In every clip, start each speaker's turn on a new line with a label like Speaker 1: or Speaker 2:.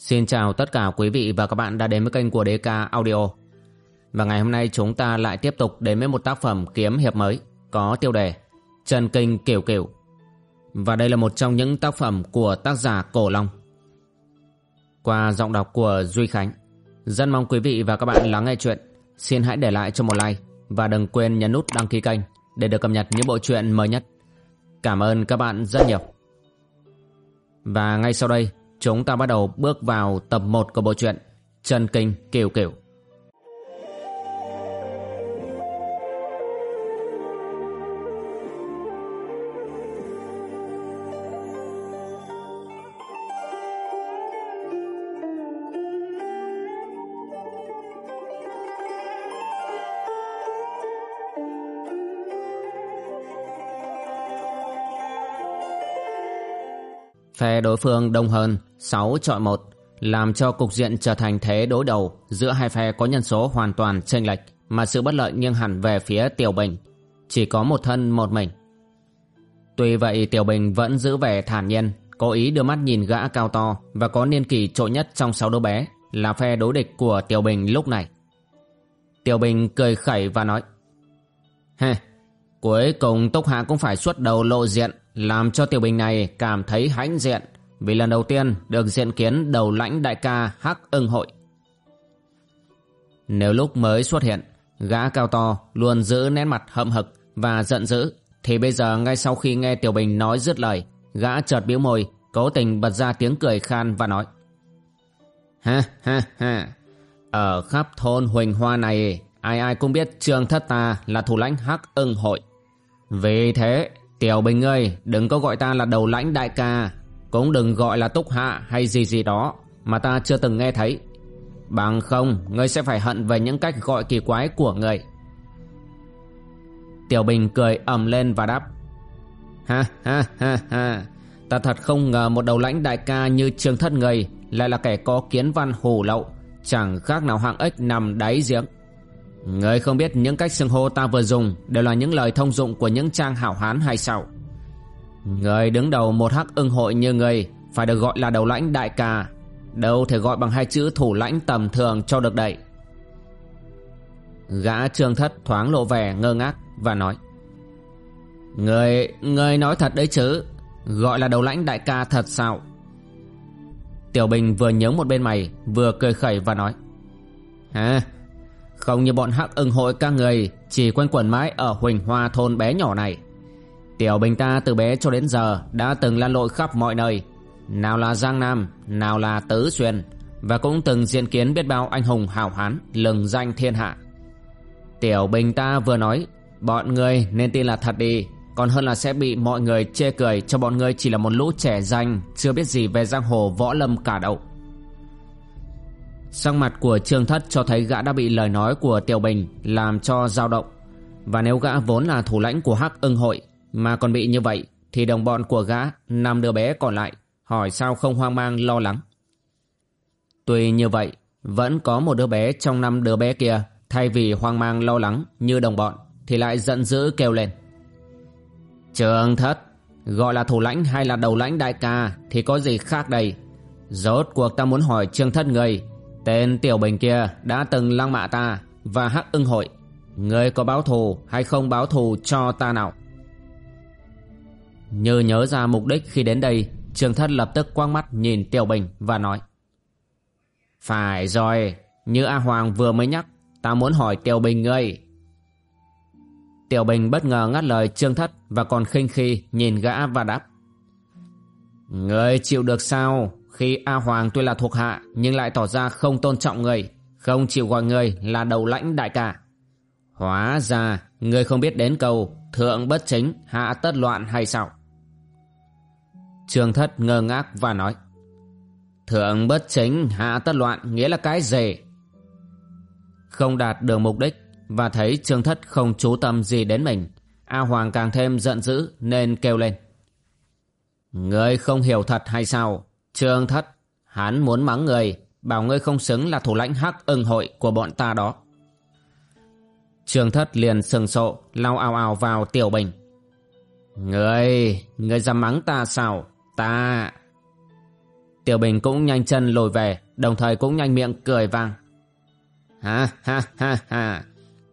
Speaker 1: Xin chào tất cả quý vị và các bạn đã đến với kênh của DK Audio. Và ngày hôm nay chúng ta lại tiếp tục đến với một tác phẩm kiếm hiệp mới có tiêu đề Trần Kinh Kiểu Kiểu. Và đây là một trong những tác phẩm của tác giả Cổ Long. Qua giọng đọc của Duy Khánh, rất mong quý vị và các bạn lắng nghe chuyện. Xin hãy để lại cho một like và đừng quên nhấn nút đăng ký kênh để được cập nhật những bộ truyện mới nhất. Cảm ơn các bạn rất nhiều. Và ngay sau đây chúng ta bắt đầu bước vào tập 1 của bộ truyện Trần Kinh Kiều Kiều. Phe đối phương đông hơn 6 chọi 1 làm cho cục diện trở thành thế đối đầu giữa hai phe có nhân số hoàn toàn chênh lệch mà sự bất lợi nghiêng hẳn về phía Tiểu Bình. Chỉ có một thân một mình. Tuy vậy Tiểu Bình vẫn giữ vẻ thản nhiên, cố ý đưa mắt nhìn gã cao to và có niên kỷ trội nhất trong sáu đứa bé là phe đối địch của Tiểu Bình lúc này. Tiểu Bình cười khẩy và nói Hê, cuối cùng Túc Hạ cũng phải xuất đầu lộ diện làm cho Tiểu Bình này cảm thấy hãnh diện vì lần đầu tiên được diện kiến đầu lãnh đại ca Hắc ưng hội. Nếu lúc mới xuất hiện, gã cao to luôn giữ nét mặt hậm hực và giận dữ, thì bây giờ ngay sau khi nghe Tiểu Bình nói dứt lời, gã chợt bĩu môi, cố tình bật ra tiếng cười khan và nói. Ha ha ha, ở khắp thôn Huỳnh Hoa này, ai ai cũng biết Trương Thất ta là thủ lãnh Hắc ưng hội. Vì thế, Tiểu Bình ơi, đừng có gọi ta là đầu lãnh đại ca, cũng đừng gọi là túc hạ hay gì gì đó mà ta chưa từng nghe thấy. Bằng không, ngươi sẽ phải hận về những cách gọi kỳ quái của ngươi. Tiểu Bình cười ầm lên và đáp. Ha ha ha ha, ta thật không ngờ một đầu lãnh đại ca như Trương Thất người lại là kẻ có kiến văn hù lậu, chẳng khác nào hạng ếch nằm đáy giếng người không biết những cách xưng hô ta vừa dùng đều là những lời thông dụng của những trang hảo hán hay sao? Người đứng đầu một hắc ưng hội như người phải được gọi là đầu lãnh đại ca, đâu thể gọi bằng hai chữ thủ lãnh tầm thường cho được đậy. Gã trương thất thoáng lộ vẻ ngơ ngác và nói Người, người nói thật đấy chứ Gọi là đầu lãnh đại ca thật sao Tiểu Bình vừa nhớ một bên mày Vừa cười khẩy và nói Hả không như bọn hắc ưng hội các người, Chỉ quanh quẩn mãi ở Huỳnh Hoa thôn bé nhỏ này. Tiểu Bình ta từ bé cho đến giờ Đã từng lan lội khắp mọi nơi. Nào là Giang Nam, Nào là Tứ Xuyên, Và cũng từng diện kiến biết bao anh hùng hào hán Lừng danh thiên hạ. Tiểu Bình ta vừa nói, Bọn người nên tin là thật đi, Còn hơn là sẽ bị mọi người chê cười Cho bọn người chỉ là một lũ trẻ danh, Chưa biết gì về giang hồ võ lâm cả đậu. Sang mặt của Trương Thất cho thấy gã đã bị lời nói của Tiểu Bình làm cho dao động. Và nếu gã vốn là thủ lãnh của Hắc ưng hội mà còn bị như vậy thì đồng bọn của gã, năm đứa bé còn lại, hỏi sao không hoang mang lo lắng. Tuy như vậy, vẫn có một đứa bé trong năm đứa bé kia thay vì hoang mang lo lắng như đồng bọn thì lại giận dữ kêu lên. Trương Thất, gọi là thủ lãnh hay là đầu lãnh đại ca thì có gì khác đây? Rốt cuộc ta muốn hỏi Trương Thất người Tên Tiểu Bình kia đã từng lăng mạ ta và hắc ưng hội. Ngươi có báo thù hay không báo thù cho ta nào? Như nhớ ra mục đích khi đến đây, Trường Thất lập tức quang mắt nhìn Tiểu Bình và nói. Phải rồi, như A Hoàng vừa mới nhắc, ta muốn hỏi Tiểu Bình ngươi. Tiểu Bình bất ngờ ngắt lời Trương Thất và còn khinh khi nhìn gã và đáp. Ngươi chịu được sao? Khi A Hoàng tuy là thuộc hạ nhưng lại tỏ ra không tôn trọng người, không chịu gọi người là đầu lãnh đại cả. Hóa ra người không biết đến câu thượng bất chính hạ tất loạn hay sao? Trương Thất ngơ ngác và nói Thượng bất chính hạ tất loạn nghĩa là cái gì? Không đạt được mục đích và thấy Trương Thất không chú tâm gì đến mình A Hoàng càng thêm giận dữ nên kêu lên Ngươi không hiểu thật hay sao? Trương thất, hắn muốn mắng người, bảo ngươi không xứng là thủ lãnh hắc ưng hội của bọn ta đó. Trương thất liền sừng sộ, lao ào ào vào tiểu bình. Ngươi, ngươi dám mắng ta sao? Ta... Tiểu Bình cũng nhanh chân lùi về Đồng thời cũng nhanh miệng cười vang Ha ha ha ha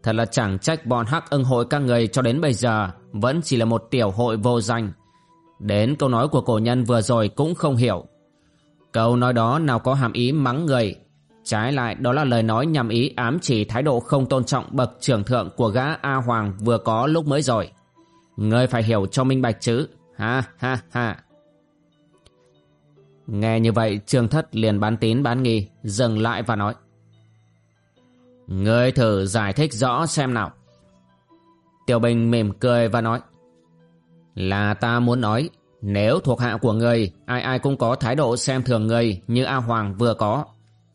Speaker 1: Thật là chẳng trách bọn hắc ưng hội các người cho đến bây giờ Vẫn chỉ là một tiểu hội vô danh Đến câu nói của cổ nhân vừa rồi cũng không hiểu Câu nói đó nào có hàm ý mắng người Trái lại đó là lời nói nhằm ý ám chỉ thái độ không tôn trọng bậc trưởng thượng của gã A Hoàng vừa có lúc mới rồi. Ngươi phải hiểu cho minh bạch chứ. Ha ha ha. Nghe như vậy Trương Thất liền bán tín bán nghi, dừng lại và nói. Ngươi thử giải thích rõ xem nào. Tiểu Bình mỉm cười và nói. Là ta muốn nói, nếu thuộc hạ của người ai ai cũng có thái độ xem thường người như A Hoàng vừa có,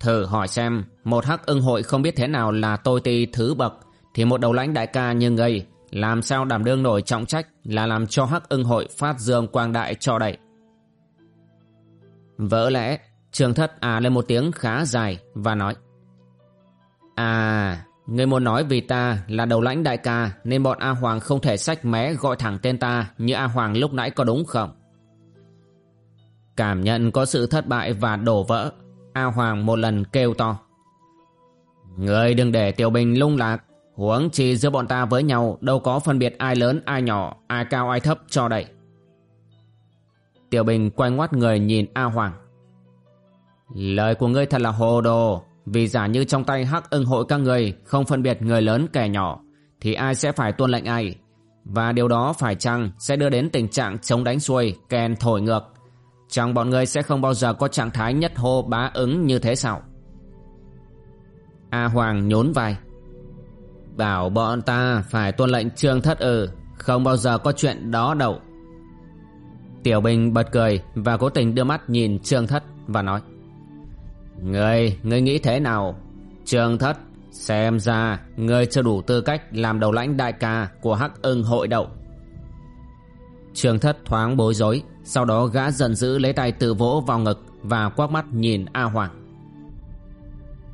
Speaker 1: Thử hỏi xem, một hắc ưng hội không biết thế nào là tôi ti thứ bậc, thì một đầu lãnh đại ca như người làm sao đảm đương nổi trọng trách là làm cho hắc ưng hội phát dương quang đại cho đậy. Vỡ lẽ, trường thất à lên một tiếng khá dài và nói À, ngươi muốn nói vì ta là đầu lãnh đại ca nên bọn A Hoàng không thể sách mé gọi thẳng tên ta như A Hoàng lúc nãy có đúng không? Cảm nhận có sự thất bại và đổ vỡ A Hoàng một lần kêu to. Người đừng để Tiểu Bình lung lạc. Huống chi giữa bọn ta với nhau đâu có phân biệt ai lớn ai nhỏ, ai cao ai thấp cho đậy. Tiểu Bình quay ngoắt người nhìn A Hoàng. Lời của ngươi thật là hồ đồ, vì giả như trong tay hắc ưng hội các người không phân biệt người lớn kẻ nhỏ, thì ai sẽ phải tuân lệnh ai? Và điều đó phải chăng sẽ đưa đến tình trạng chống đánh xuôi, kèn thổi ngược, Chẳng bọn người sẽ không bao giờ có trạng thái nhất hô bá ứng như thế sao? A Hoàng nhốn vai. Bảo bọn ta phải tuân lệnh trương thất ừ Không bao giờ có chuyện đó đâu. Tiểu Bình bật cười Và cố tình đưa mắt nhìn trương thất Và nói Người, người nghĩ thế nào? Trương thất Xem ra Người chưa đủ tư cách Làm đầu lãnh đại ca Của hắc ưng hội đậu. Trương thất thoáng bối rối sau đó gã giận dữ lấy tay tự vỗ vào ngực Và quắc mắt nhìn A Hoàng.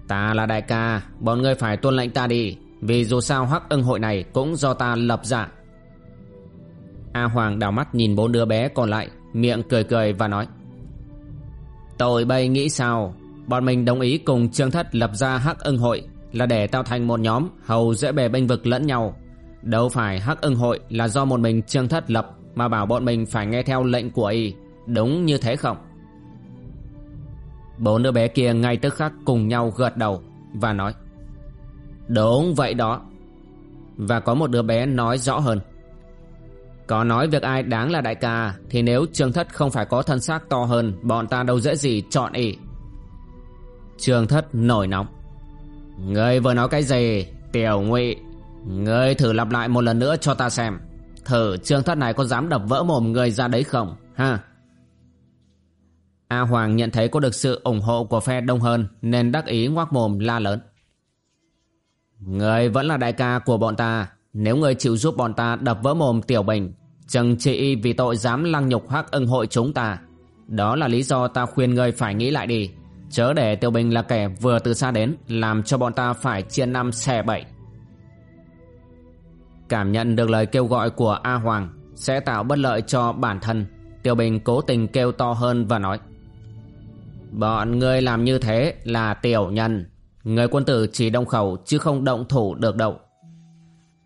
Speaker 1: Ta là đại ca, Bọn ngươi phải tuân lệnh ta đi, Vì dù sao hắc ưng hội này Cũng do ta lập ra. A Hoàng đảo mắt nhìn bốn đứa bé còn lại, Miệng cười cười và nói Tội bây nghĩ sao? Bọn mình đồng ý cùng Trương Thất lập ra hắc ưng hội Là để tạo thành một nhóm Hầu dễ bề bênh vực lẫn nhau. Đâu phải hắc ưng hội là do một mình Trương Thất lập mà bảo bọn mình phải nghe theo lệnh của y. Đúng như thế không? Bốn đứa bé kia ngay tức khắc cùng nhau gật đầu Và nói, Đúng vậy đó. Và có một đứa bé nói rõ hơn, Có nói việc ai đáng là đại ca Thì nếu trường thất không phải có thân xác to hơn, Bọn ta đâu dễ gì chọn y. Trường thất nổi nóng, Ngươi vừa nói cái gì, Tiểu ngụy? Ngươi thử lặp lại một lần nữa cho ta xem. Thử trương thất này có dám đập vỡ mồm người ra đấy không? Ha? A Hoàng nhận thấy có được sự ủng hộ của phe đông hơn, Nên đắc ý ngoác mồm la lớn. Người vẫn là đại ca của bọn ta. Nếu người chịu giúp bọn ta đập vỡ mồm Tiểu Bình, Chừng trị vì tội dám lăng nhục hắc ưng hội chúng ta. Đó là lý do ta khuyên người phải nghĩ lại đi. Chớ để Tiểu Bình là kẻ vừa từ xa đến, Làm cho bọn ta phải chia năm, xẻ bảy. Cảm nhận được lời kêu gọi của A Hoàng sẽ tạo bất lợi cho bản thân. Tiêu Bình cố tình kêu to hơn và nói Bọn ngươi làm như thế là tiểu nhân. Người quân tử chỉ động khẩu chứ không động thủ được đâu.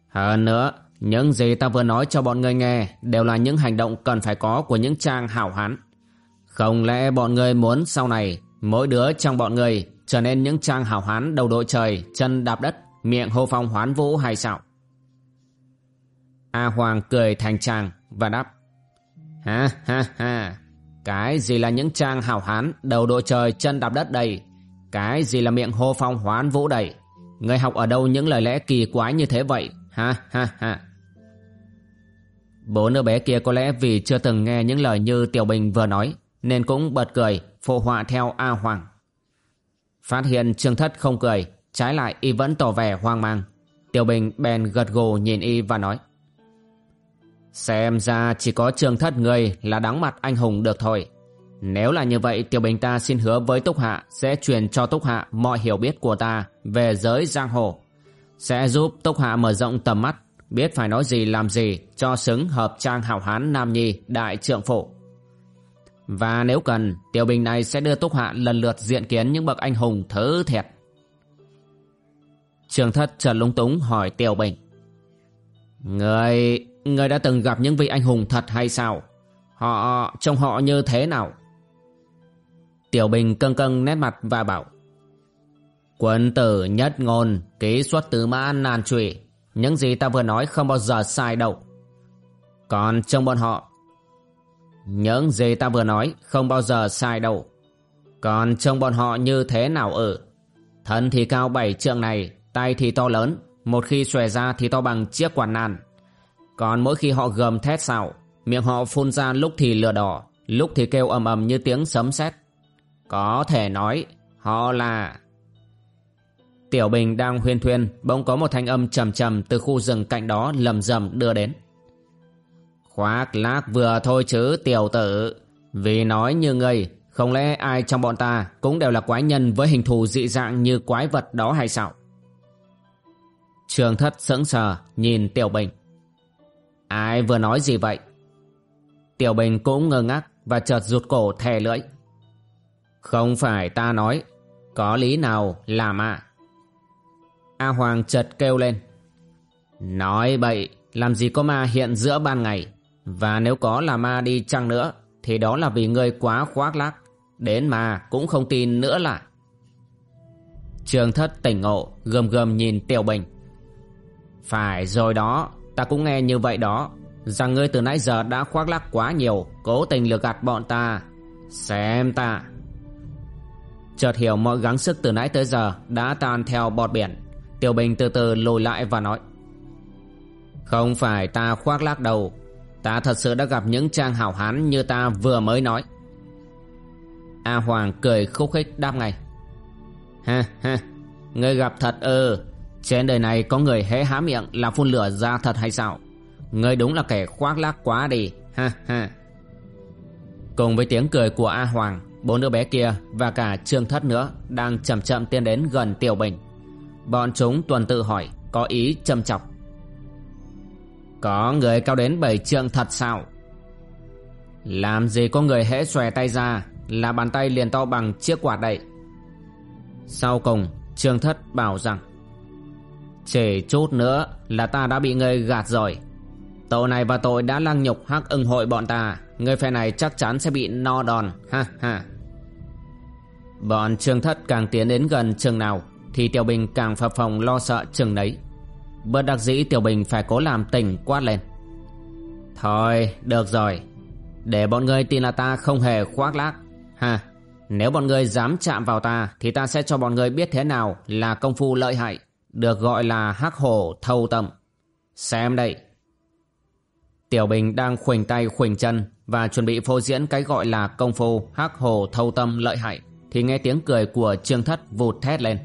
Speaker 1: Hơn nữa, những gì ta vừa nói cho bọn ngươi nghe đều là những hành động cần phải có của những trang hảo hán. Không lẽ bọn ngươi muốn sau này mỗi đứa trong bọn ngươi trở nên những trang hảo hán đầu đội trời, chân đạp đất, miệng hô phong hoán vũ hay sao? A Hoàng cười thành chàng và đáp, Ha ha ha, Cái gì là những trang hào hán Đầu đội trời chân đạp đất đây? Cái gì là miệng hô phong hoán vũ đây? Người học ở đâu những lời lẽ kỳ quái như thế vậy? Ha ha ha. Bố đứa bé kia có lẽ vì chưa từng nghe những lời như Tiểu Bình vừa nói, Nên cũng bật cười, Phô họa theo A Hoàng. Phát hiện Trương Thất không cười, Trái lại y vẫn tỏ vẻ hoang mang. Tiểu Bình bèn gật gù nhìn y và nói Xem ra chỉ có trường thất người là đáng mặt anh hùng được thôi. Nếu là như vậy Tiểu Bình ta xin hứa với Túc Hạ sẽ truyền cho Túc Hạ mọi hiểu biết của ta về giới giang hồ. Sẽ giúp Túc Hạ mở rộng tầm mắt, biết phải nói gì làm gì cho xứng hợp trang hảo hán Nam Nhi đại trượng phổ. Và nếu cần, tiểu bình này sẽ đưa Túc Hạ lần lượt diện kiến những bậc anh hùng thứ thiệt. Trường thất trần lúng túng hỏi tiểu bình. Người, người đã từng gặp những vị anh hùng thật hay sao? Họ, trông họ như thế nào? Tiểu bình cân cân nét mặt và bảo. Quân tử nhất ngôn, ký xuất tứ mã nàn trụy. Những gì ta vừa nói không bao giờ sai đâu. Còn trong bọn họ, những gì ta vừa nói không bao giờ sai đâu. Còn trong bọn họ như thế nào ở? Thân thì cao bảy trượng này, tay thì to lớn, một khi xòe ra thì to bằng chiếc quản nan. Còn mỗi khi họ gầm thét xạo, miệng họ phun ra lúc thì lửa đỏ, lúc thì kêu ầm ầm như tiếng sấm sét. Có thể nói, họ là... Tiểu Bình đang huyên thuyên, bỗng có một thanh âm trầm trầm từ khu rừng cạnh đó lầm rầm đưa đến. Khoác lác vừa thôi chứ tiểu tử, vì nói như ngươi, không lẽ ai trong bọn ta cũng đều là quái nhân với hình thù dị dạng như quái vật đó hay sao? Trường thất sững sờ nhìn Tiểu Bình. Ai vừa nói gì vậy? Tiểu Bình cũng ngơ ngác và chợt rụt cổ thè lưỡi. Không phải ta nói, có lý nào làm ạ? A Hoàng chợt kêu lên. Nói bậy, làm gì có ma hiện giữa ban ngày? Và nếu có là ma đi chăng nữa, thì đó là vì ngươi quá khoác lác. Đến mà cũng không tin nữa là. Trường thất tỉnh ngộ, gầm gầm nhìn Tiểu Bình. Phải rồi đó, ta cũng nghe như vậy đó. Rằng ngươi từ nãy giờ đã khoác lác quá nhiều, cố tình lừa gạt bọn ta. Xem ta. Chợt hiểu mọi gắng sức từ nãy tới giờ đã tan theo bọt biển. Tiểu Bình từ từ lùi lại và nói Không phải ta khoác lác đâu Ta thật sự đã gặp những trang hảo hán như ta vừa mới nói A Hoàng cười khúc khích đáp ngay Ha ha Ngươi gặp thật ư trên đời này có người hễ há miệng là phun lửa ra thật hay sao? Ngươi đúng là kẻ khoác lác quá đi, Ha ha. Cùng với tiếng cười của A Hoàng, Bốn đứa bé kia và cả Trương Thất nữa Đang chậm chậm tiến đến gần Tiểu Bình. Bọn chúng tuần tự hỏi, Có ý châm chọc. Có người cao đến bảy trượng thật sao? Làm gì có người hễ xòe tay ra Là bàn tay liền to bằng chiếc quạt đậy. Sau cùng, Trương Thất bảo rằng chỉ chút nữa là ta đã bị người gạt rồi. Tội này và tội đã lăng nhục hắc ưng hội bọn ta. Người phe này chắc chắn sẽ bị no đòn. Ha ha. Bọn Trương Thất càng tiến đến gần trường nào, thì Tiểu Bình càng phập phòng lo sợ trường đấy Bất đắc dĩ, Tiểu Bình phải cố làm tỉnh quát lên. Thôi, được rồi. Để bọn ngươi tin là ta không hề khoác lác. Ha, Nếu bọn ngươi dám chạm vào ta, Thì ta sẽ cho bọn ngươi biết thế nào là công phu lợi hại. Được gọi là hắc hổ thâu tâm Xem đây. Tiểu Bình đang khuỳnh tay khuỳnh chân Và chuẩn bị phô diễn cái gọi là công phu hắc hổ thâu tâm lợi hại, Thì nghe tiếng cười của Trương Thất vụt thét lên.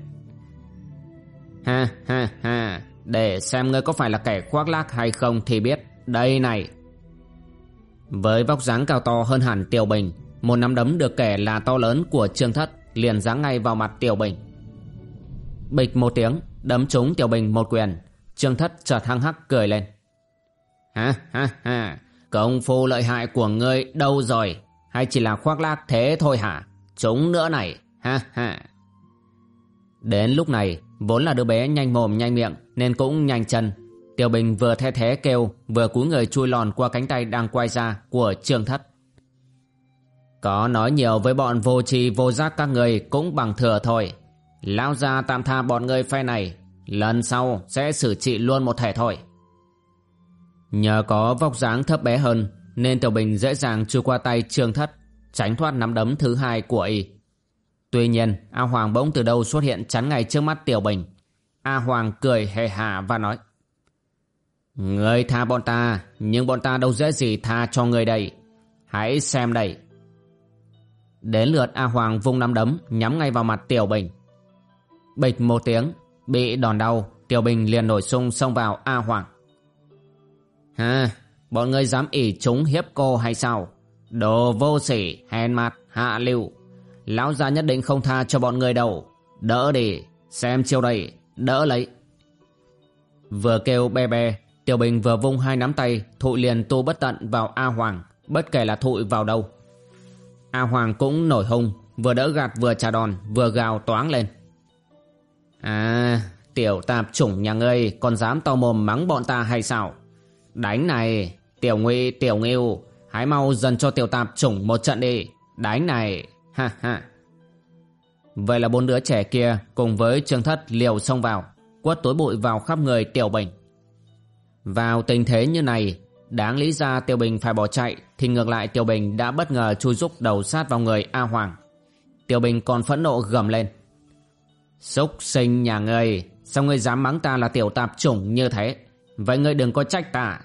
Speaker 1: Ha ha ha, Để xem ngươi có phải là kẻ khoác lác hay không thì biết. Đây này. Với vóc dáng cao to hơn hẳn Tiểu Bình, Một nắm đấm được kể là to lớn của Trương Thất Liền giáng ngay vào mặt Tiểu Bình. Bịch một tiếng Đấm trúng Tiểu Bình một quyền. Trương Thất chợt hăng hắc cười lên. Ha ha ha. Công phu lợi hại của ngươi đâu rồi? Hay chỉ là khoác lác thế thôi hả? Chúng nữa này. Ha ha. Đến lúc này, Vốn là đứa bé nhanh mồm, nhanh miệng, Nên cũng nhanh chân. Tiểu Bình vừa the thế kêu, Vừa cúi người chui lòn qua cánh tay đang quay ra Của Trương Thất. Có nói nhiều với bọn vô tri, vô giác các người Cũng bằng thừa thôi. Lão ra tạm tha bọn người phe này Lần sau sẽ xử trị luôn một thể thôi Nhờ có vóc dáng thấp bé hơn Nên Tiểu Bình dễ dàng chui qua tay Trương Thất Tránh thoát nắm đấm thứ hai của y Tuy nhiên, A Hoàng bỗng từ đâu xuất hiện chắn ngay trước mắt Tiểu Bình. A Hoàng cười hề hà và nói. Người tha bọn ta, nhưng bọn ta đâu dễ gì tha cho người đây. Hãy xem đây. Đến lượt A Hoàng vung nắm đấm nhắm ngay vào mặt Tiểu Bình. Bịch một tiếng, bị đòn đau, Tiểu Bình liền nổi sung xông vào A Hoàng. Ha, bọn ngươi dám ỉ chúng hiếp cô hay sao? Đồ vô sỉ, hèn mặt, hạ lưu. Lão gia nhất định không tha cho bọn người đâu Đỡ đi Xem chiêu đây Đỡ lấy Vừa kêu be be Tiểu Bình vừa vung hai nắm tay Thụi liền tu bất tận vào A Hoàng Bất kể là thụi vào đâu A Hoàng cũng nổi hung Vừa đỡ gạt vừa trả đòn Vừa gào toáng lên À tiểu tạp chủng nhà ngươi Còn dám to mồm mắng bọn ta hay sao? Đánh này, Tiểu nguy tiểu nghiêu Hãy mau dần cho tiểu tạp chủng một trận đi. Đánh này, Ha ha. Vậy là bốn đứa trẻ kia Cùng với trương thất liều xông vào, Quất tối bụi vào khắp người tiểu bình. Vào tình thế như này, Đáng lý ra Tiểu Bình phải bỏ chạy, Thì ngược lại Tiểu Bình đã bất ngờ chui rúc đầu sát vào người A Hoàng. Tiểu Bình còn phẫn nộ gầm lên. Xúc sinh nhà ngươi Sao ngươi dám mắng ta là tiểu tạp chủng như thế? Vậy ngươi đừng có trách ta.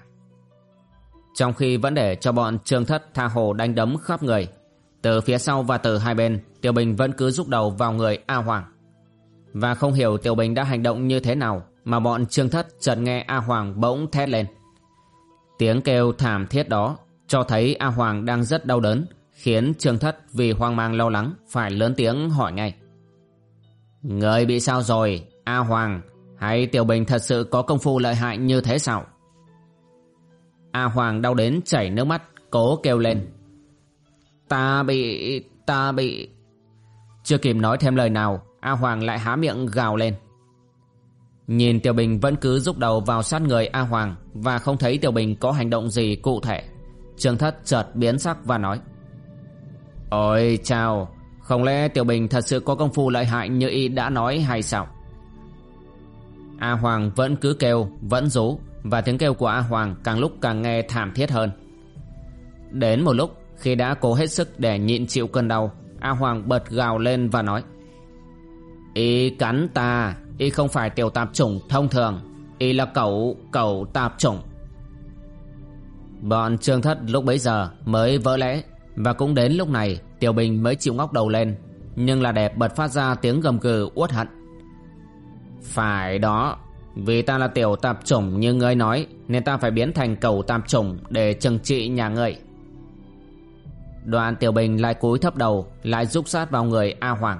Speaker 1: Trong khi vẫn để cho bọn trương thất tha hồ đánh đấm khắp người Từ phía sau và từ hai bên Tiểu Bình vẫn cứ rúc đầu vào người A Hoàng. Và không hiểu Tiểu Bình đã hành động như thế nào Mà bọn trương thất chợt nghe A Hoàng bỗng thét lên. Tiếng kêu thảm thiết đó cho thấy A Hoàng đang rất đau đớn, khiến Trương Thất vì hoang mang lo lắng phải lớn tiếng hỏi ngay. Người bị sao rồi, A Hoàng, hay Tiểu Bình thật sự có công phu lợi hại như thế sao? A Hoàng đau đến chảy nước mắt, cố kêu lên. Ta bị... ta bị... Chưa kịp nói thêm lời nào, A Hoàng lại há miệng gào lên. Nhìn Tiểu Bình vẫn cứ rúc đầu vào sát người A Hoàng và không thấy Tiểu Bình có hành động gì cụ thể. Trương Thất chợt biến sắc và nói Ôi chào, không lẽ Tiểu Bình thật sự có công phu lợi hại như y đã nói hay sao? A Hoàng vẫn cứ kêu, vẫn rú và tiếng kêu của A Hoàng càng lúc càng nghe thảm thiết hơn. Đến một lúc khi đã cố hết sức để nhịn chịu cơn đau, A Hoàng bật gào lên và nói Y cắn ta Y không phải tiểu tạp chủng thông thường Y là cẩu, cẩu tạp chủng Bọn trương thất lúc bấy giờ mới vỡ lẽ và cũng đến lúc này, Tiểu Bình mới chịu ngóc đầu lên, Nhưng là đẹp bật phát ra tiếng gầm gừ uất hận. Phải đó, Vì ta là tiểu tạp chủng như ngươi nói, Nên ta phải biến thành cầu tạp chủng Để trừng trị nhà ngươi. Đoàn Tiểu Bình lại cúi thấp đầu, Lại rúc sát vào người A Hoàng.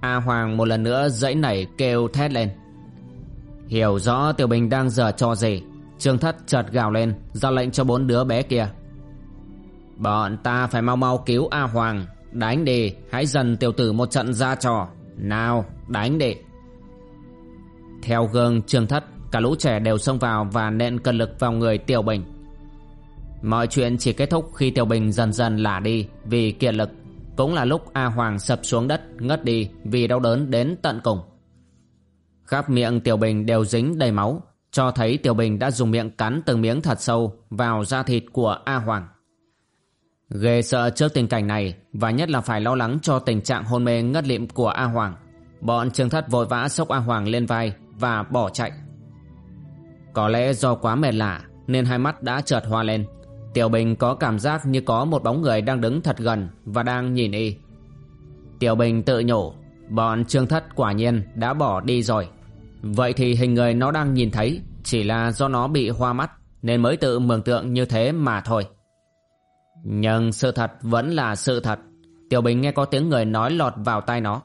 Speaker 1: A Hoàng một lần nữa dãy nảy kêu thét lên. Hiểu rõ Tiểu Bình đang giở trò gì, Trương Thất chợt gào lên, ra lệnh cho bốn đứa bé kia. Bọn ta phải mau mau cứu A Hoàng. Đánh đi Hãy dần tiểu tử một trận ra trò. Nào đánh đi. Theo gương Trương Thất Cả lũ trẻ đều xông vào và nện cân lực vào người Tiểu Bình. Mọi chuyện chỉ kết thúc khi Tiểu Bình dần dần lả đi Vì kiệt lực. Cũng là lúc A Hoàng sập xuống đất ngất đi vì đau đớn đến tận cùng. Khắp miệng Tiểu Bình đều dính đầy máu, cho thấy Tiểu Bình đã dùng miệng cắn từng miếng thật sâu vào da thịt của A Hoàng. Ghê sợ trước tình cảnh này và nhất là phải lo lắng cho tình trạng hôn mê ngất lịm của A Hoàng. Bọn Trương Thất vội vã xốc A Hoàng lên vai và bỏ chạy. Có lẽ do quá mệt lạ nên hai mắt đã chợt hoa lên Tiểu Bình có cảm giác như có một bóng người đang đứng thật gần và đang nhìn y. Tiểu Bình tự nhủ, bọn Trương Thất quả nhiên đã bỏ đi rồi. Vậy thì hình người nó đang nhìn thấy chỉ là do nó bị hoa mắt nên mới tự mường tượng như thế mà thôi. Nhưng sự thật vẫn là sự thật. Tiểu Bình nghe có tiếng người nói lọt vào tai nó.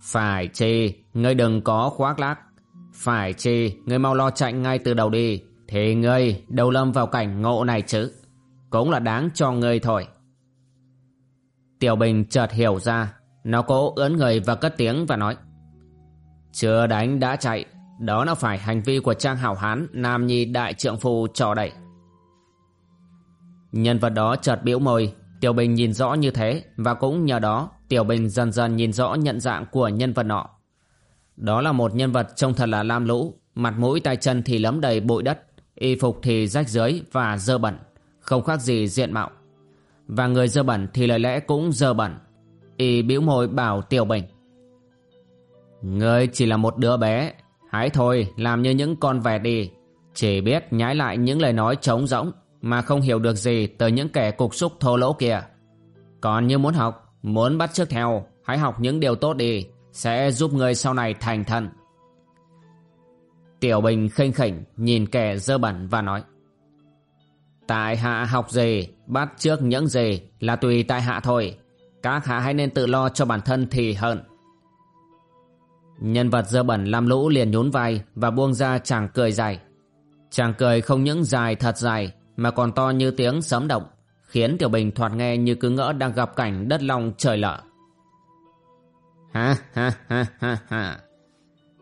Speaker 1: Phải chi, ngươi đừng có khoác lác. Phải chi, ngươi mau lo chạy ngay từ đầu đi thì ngươi đâu lâm vào cảnh ngộ này chứ Cũng là đáng cho ngươi thôi Tiểu Bình chợt hiểu ra Nó cố ướn người và cất tiếng và nói Chưa đánh đã chạy Đó là phải hành vi của Trang Hảo Hán Nam Nhi Đại Trượng Phu trò đẩy Nhân vật đó chợt biểu môi Tiểu Bình nhìn rõ như thế Và cũng nhờ đó Tiểu Bình dần dần nhìn rõ nhận dạng của nhân vật nọ Đó là một nhân vật trông thật là lam lũ Mặt mũi tay chân thì lấm đầy bụi đất y phục thì rách rưới và dơ bẩn, không khác gì diện mạo. Và người dơ bẩn thì lời lẽ cũng dơ bẩn. Y bĩu môi bảo Tiểu Bình. Ngươi chỉ là một đứa bé, hãy thôi làm như những con vẹt đi. Chỉ biết nhái lại những lời nói trống rỗng mà không hiểu được gì từ những kẻ cục xúc thô lỗ kia. Còn như muốn học, muốn bắt chước theo, hãy học những điều tốt đi, sẽ giúp người sau này thành thần. Tiểu Bình khinh khỉnh nhìn kẻ dơ bẩn và nói Tại hạ học gì, bắt trước những gì là tùy tại hạ thôi Các hạ hãy nên tự lo cho bản thân thì hơn Nhân vật dơ bẩn làm lũ liền nhún vai và buông ra chàng cười dài Chàng cười không những dài thật dài mà còn to như tiếng sấm động khiến Tiểu Bình thoạt nghe như cứ ngỡ đang gặp cảnh đất long trời lở. Ha ha ha ha ha.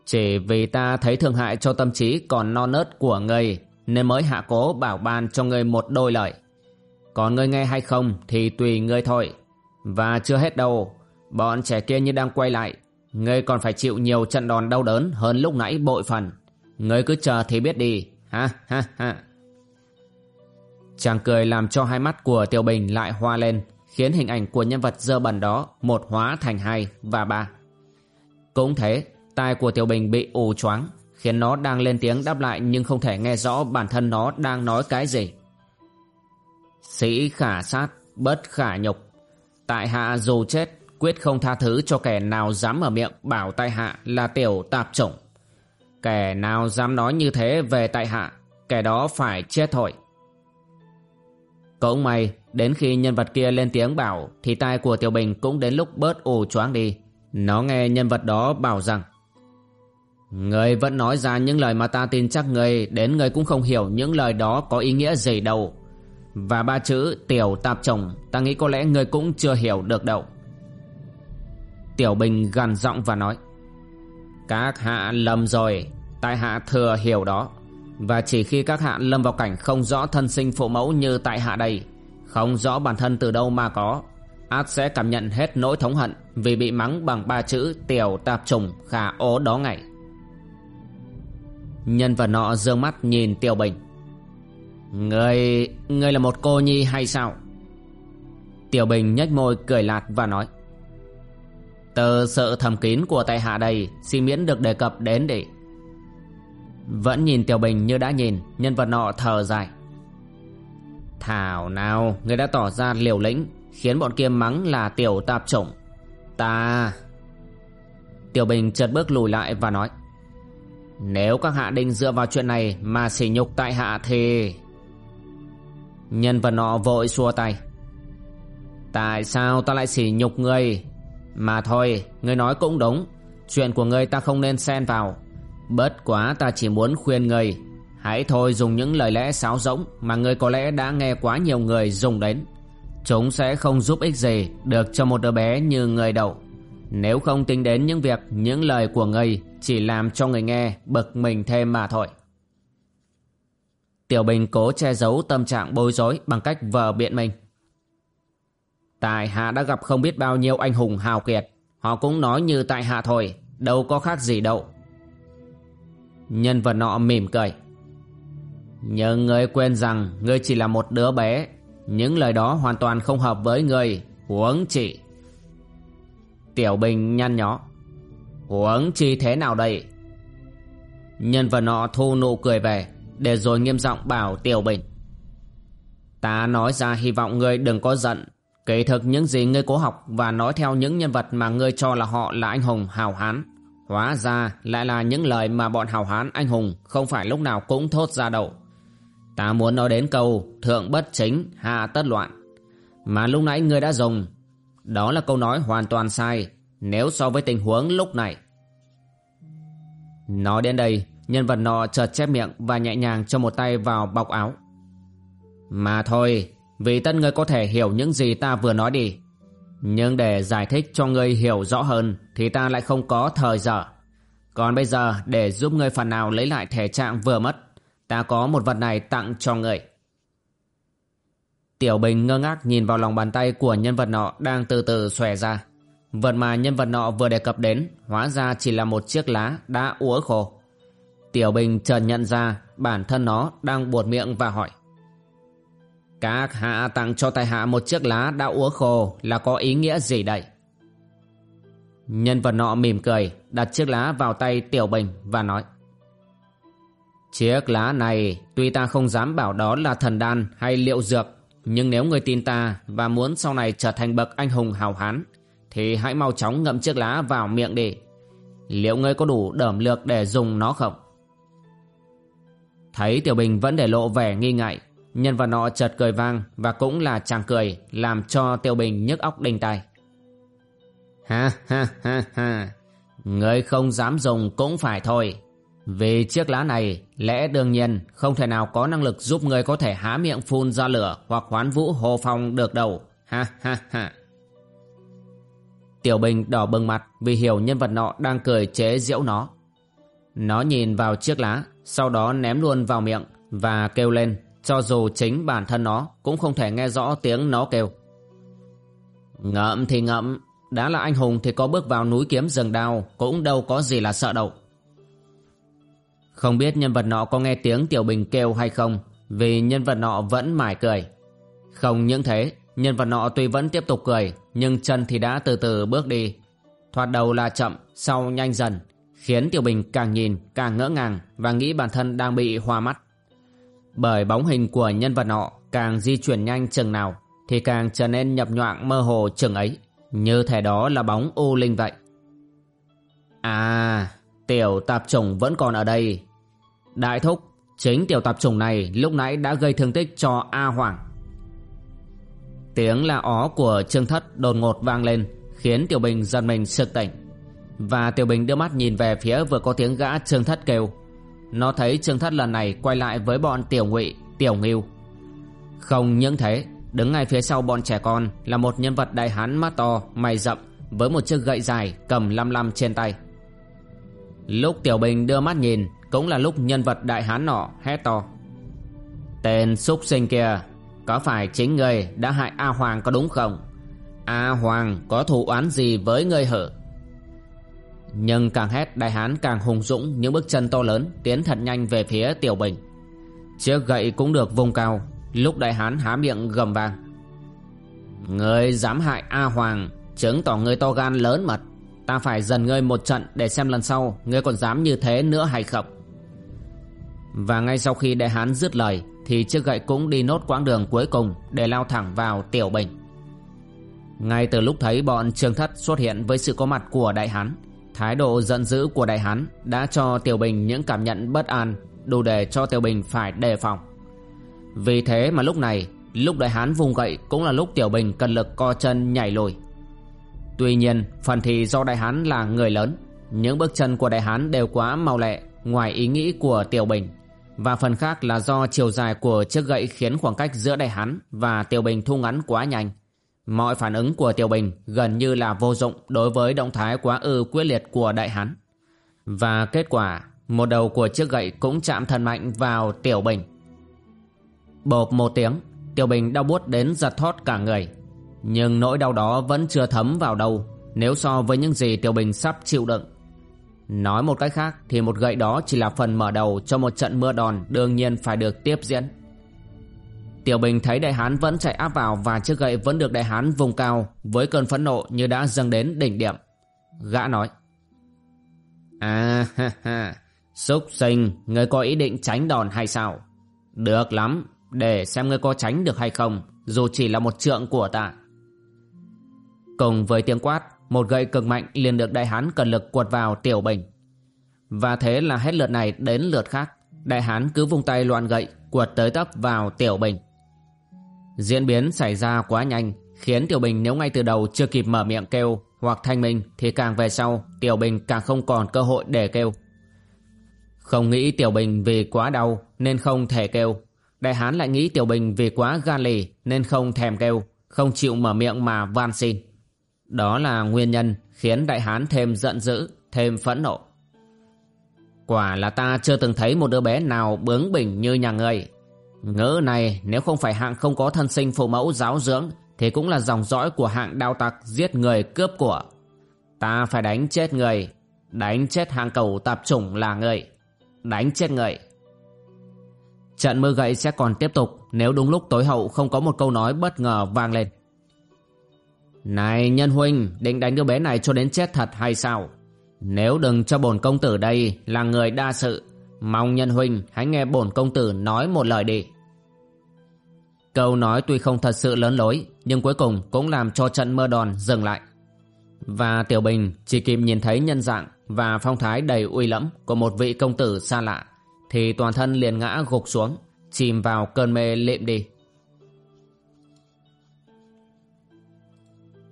Speaker 1: Chỉ vì ta thấy thương hại cho tâm trí còn non nớt của ngươi nên mới hạ cố bảo ban cho ngươi một đôi lời. Còn ngươi nghe hay không thì tùy ngươi thôi. Và chưa hết đâu, bọn trẻ kia như đang quay lại. Ngươi còn phải chịu nhiều trận đòn đau đớn hơn lúc nãy bội phần. Ngươi cứ chờ thì biết đi. Ha ha ha. Chàng cười làm cho hai mắt của Tiểu Bình lại hoa lên, khiến hình ảnh của nhân vật dơ bẩn đó một hóa thành hai và ba. Cũng thế, tai của Tiểu Bình bị ù choáng, khiến nó đang lên tiếng đáp lại nhưng không thể nghe rõ bản thân nó đang nói cái gì. Sĩ khả sát, bất khả nhục. Tại hạ dù chết, quyết không tha thứ cho kẻ nào dám mở miệng bảo tại hạ là tiểu tạp chủng. Kẻ nào dám nói như thế về tại hạ, kẻ đó phải chết thôi. Cũng may, đến khi nhân vật kia lên tiếng bảo thì tai của Tiểu Bình cũng đến lúc bớt ù choáng đi. Nó nghe nhân vật đó bảo rằng Người vẫn nói ra những lời mà ta tin chắc người đến người cũng không hiểu những lời đó có ý nghĩa gì đâu. Và ba chữ tiểu tạp chồng ta nghĩ có lẽ người cũng chưa hiểu được đâu. Tiểu Bình gằn giọng và nói Các hạ lầm rồi, tại hạ thừa hiểu đó. Và chỉ khi các hạ lâm vào cảnh không rõ thân sinh phụ mẫu như tại hạ đây, Không rõ bản thân từ đâu mà có, át sẽ cảm nhận hết nỗi thống hận Vì bị mắng bằng ba chữ tiểu tạp trùng khả ố đó ngày. Nhân vật nọ dương mắt nhìn Tiểu Bình. Người... người là một cô nhi hay sao? Tiểu Bình nhếch môi cười lạt và nói. Từ sự thầm kín của tại hạ đây, Xin miễn được đề cập đến để vẫn nhìn Tiểu Bình như đã nhìn, Nhân vật nọ thở dài. Thảo nào, Người đã tỏ ra liều lĩnh, Khiến bọn kia mắng là tiểu tạp chủng. Ta. Tiểu Bình chợt bước lùi lại và nói, Nếu các hạ định dựa vào chuyện này Mà sỉ nhục tại hạ thì Nhân vật nọ vội xua tay, Tại sao ta lại sỉ nhục ngươi? Mà thôi, Ngươi nói cũng đúng, Chuyện của ngươi ta không nên xen vào. Bất quá ta chỉ muốn khuyên ngươi, Hãy thôi dùng những lời lẽ sáo rỗng Mà người có lẽ đã nghe quá nhiều người dùng đến. Chúng sẽ không giúp ích gì Được cho một đứa bé như người đậu Nếu không tính đến những việc, Những lời của ngươi Chỉ làm cho người nghe bực mình thêm mà thôi. Tiểu Bình cố che giấu tâm trạng bối rối Bằng cách vờ biện mình. Tại hạ đã gặp không biết bao nhiêu anh hùng hào kiệt. Họ cũng nói như tại hạ thôi, Đâu có khác gì đâu. Nhân vật nọ mỉm cười. Nhưng ngươi quên rằng Ngươi chỉ là một đứa bé, Những lời đó hoàn toàn không hợp với ngươi Huống chị Tiểu Bình nhăn nhó. Huống chi thế nào đây? Nhân vật nọ thu nụ cười về, Để rồi nghiêm giọng bảo Tiểu Bình. Ta nói ra hy vọng ngươi đừng có giận. Kể thực những gì ngươi cố học Và nói theo những nhân vật mà ngươi cho là họ là anh hùng hào hán. Hóa ra lại là những lời mà bọn hào hán anh hùng không phải lúc nào cũng thốt ra đâu. Ta muốn nói đến câu thượng bất chính, hạ tất loạn. Mà lúc nãy ngươi đã dùng. Đó là câu nói hoàn toàn sai nếu so với tình huống lúc này. Nói đến đây, nhân vật nọ chợt chép miệng và nhẹ nhàng cho một tay vào bọc áo. Mà thôi, vì tất ngươi có thể hiểu những gì ta vừa nói đi. Nhưng để giải thích cho ngươi hiểu rõ hơn thì ta lại không có thời giờ. Còn bây giờ để giúp ngươi phần nào lấy lại thể trạng vừa mất, ta có một vật này tặng cho ngươi. Tiểu Bình ngơ ngác nhìn vào lòng bàn tay của nhân vật nọ đang từ từ xòe ra. Vật mà nhân vật nọ vừa đề cập đến hóa ra chỉ là một chiếc lá đã úa khô. Tiểu Bình chợt nhận ra bản thân nó đang buột miệng và hỏi. Các hạ tặng cho tài hạ một chiếc lá đã úa khô là có ý nghĩa gì đây? Nhân vật nọ mỉm cười, đặt chiếc lá vào tay Tiểu Bình và nói Chiếc lá này tuy ta không dám bảo đó là thần đan hay liệu dược Nhưng nếu người tin ta và muốn sau này trở thành bậc anh hùng hào hán Thì hãy mau chóng ngậm chiếc lá vào miệng đi Liệu ngươi có đủ đẩm lược để dùng nó không? Thấy Tiểu Bình vẫn để lộ vẻ nghi ngại Nhân vật nọ chợt cười vang và cũng là chàng cười làm cho Tiêu Bình nhức óc đinh tai. Ha ha ha ha, người không dám dùng cũng phải thôi. Vì chiếc lá này lẽ đương nhiên không thể nào có năng lực giúp người có thể há miệng phun ra lửa hoặc hoán vũ hồ phong được đâu. Ha ha ha. Tiểu Bình đỏ bừng mặt vì hiểu nhân vật nọ đang cười chế giễu nó. Nó nhìn vào chiếc lá, sau đó ném luôn vào miệng và kêu lên cho dù chính bản thân nó cũng không thể nghe rõ tiếng nó kêu. Ngậm thì ngậm, đã là anh hùng thì có bước vào núi kiếm rừng đao cũng đâu có gì là sợ đâu. Không biết nhân vật nọ có nghe tiếng Tiểu Bình kêu hay không vì nhân vật nọ vẫn mải cười. Không những thế, nhân vật nọ tuy vẫn tiếp tục cười nhưng chân thì đã từ từ bước đi. Thoạt đầu là chậm, sau nhanh dần, khiến Tiểu Bình càng nhìn càng ngỡ ngàng và nghĩ bản thân đang bị hoa mắt. Bởi bóng hình của nhân vật nọ càng di chuyển nhanh chừng nào thì càng trở nên nhập nhoạng mơ hồ chừng ấy, như thể đó là bóng u linh vậy. À, tiểu tạp chủng vẫn còn ở đây. Đại thúc, chính tiểu tạp chủng này lúc nãy đã gây thương tích cho A Hoàng. Tiếng la ó của Trương Thất đột ngột vang lên, khiến Tiểu Bình giật mình sực tỉnh. Và Tiểu Bình đưa mắt nhìn về phía vừa có tiếng gã Trương Thất kêu. Nó thấy Trương Thất lần này quay lại với bọn Tiểu Ngụy, Tiểu Ngưu. Không những thế, đứng ngay phía sau bọn trẻ con là một nhân vật đại hán mắt to, mày rậm với một chiếc gậy dài cầm lăm lăm trên tay. Lúc Tiểu Bình đưa mắt nhìn cũng là lúc nhân vật đại hán nọ hét to. Tên súc sinh kia, có phải chính người đã hại A Hoàng có đúng không? A Hoàng có thù oán gì với ngươi hở? Nhưng càng hét đại hán càng hùng dũng những bước chân to lớn tiến thật nhanh về phía Tiểu Bình. Chiếc gậy cũng được vùng cao, lúc đại hán há miệng gầm vang. Ngươi dám hại A Hoàng, chứng tỏ ngươi to gan lớn mật. Ta phải dần ngươi một trận để xem lần sau ngươi còn dám như thế nữa hay không. Và ngay sau khi đại hán dứt lời thì chiếc gậy cũng đi nốt quãng đường cuối cùng để lao thẳng vào Tiểu Bình. Ngay từ lúc thấy bọn Trương Thất xuất hiện với sự có mặt của đại hán Thái độ giận dữ của đại hán đã cho Tiểu Bình những cảm nhận bất an đủ để cho Tiểu Bình phải đề phòng. Vì thế mà lúc này, lúc đại hán vùng gậy cũng là lúc Tiểu Bình cần lực co chân nhảy lùi. Tuy nhiên, phần thì do đại hán là người lớn, những bước chân của đại hán đều quá mau lẹ ngoài ý nghĩ của Tiểu Bình. Và phần khác là do chiều dài của chiếc gậy khiến khoảng cách giữa đại hán và Tiểu Bình thu ngắn quá nhanh Mọi phản ứng của Tiểu Bình gần như là vô dụng đối với động thái quá ư quyết liệt của đại hán. Và kết quả, một đầu của chiếc gậy cũng chạm thần mạnh vào Tiểu Bình. Bộp một tiếng, Tiểu Bình đau buốt đến giật thót cả người. Nhưng nỗi đau đó vẫn chưa thấm vào đâu nếu so với những gì Tiểu Bình sắp chịu đựng. Nói một cách khác thì một gậy đó chỉ là phần mở đầu cho một trận mưa đòn đương nhiên phải được tiếp diễn. Tiểu Bình thấy đại hán vẫn chạy áp vào và chiếc gậy vẫn được đại hán vùng cao với cơn phẫn nộ như đã dâng đến đỉnh điểm. Gã nói. À ha ha, xúc sinh, ngươi có ý định tránh đòn hay sao? Được lắm, để xem ngươi có tránh được hay không, dù chỉ là một trượng của ta. Cùng với tiếng quát, một gậy cực mạnh liền được đại hán cần lực quật vào Tiểu Bình. Và thế là hết lượt này đến lượt khác, đại hán cứ vung tay loạn gậy quật tới tấp vào Tiểu Bình. Diễn biến xảy ra quá nhanh khiến Tiểu Bình nếu ngay từ đầu chưa kịp mở miệng kêu hoặc thanh minh thì càng về sau Tiểu Bình càng không còn cơ hội để kêu. Không nghĩ Tiểu Bình vì quá đau nên không thể kêu. Đại Hán lại nghĩ Tiểu Bình vì quá gan lì nên không thèm kêu, không chịu mở miệng mà van xin. Đó là nguyên nhân khiến Đại Hán thêm giận dữ, thêm phẫn nộ. Quả là ta chưa từng thấy một đứa bé nào bướng bỉnh như nhà ngươi. Ngữ này nếu không phải hạng không có thân sinh phụ mẫu giáo dưỡng thì cũng là dòng dõi của hạng đao tặc giết người cướp của. Ta phải đánh chết người, đánh chết hạng cầu tạp chủng là người, đánh chết người. Trận mưa gậy sẽ còn tiếp tục nếu đúng lúc tối hậu không có một câu nói bất ngờ vang lên. Này nhân huynh, định đánh đứa bé này cho đến chết thật hay sao? Nếu đừng cho bổn công tử đây là người đa sự, mong nhân huynh hãy nghe bổn công tử nói một lời đi. Câu nói tuy không thật sự lớn lối nhưng cuối cùng cũng làm cho trận mưa đòn dừng lại. Và Tiểu Bình chỉ kịp nhìn thấy nhân dạng và phong thái đầy uy lẫm của một vị công tử xa lạ thì toàn thân liền ngã gục xuống, chìm vào cơn mê lịm đi.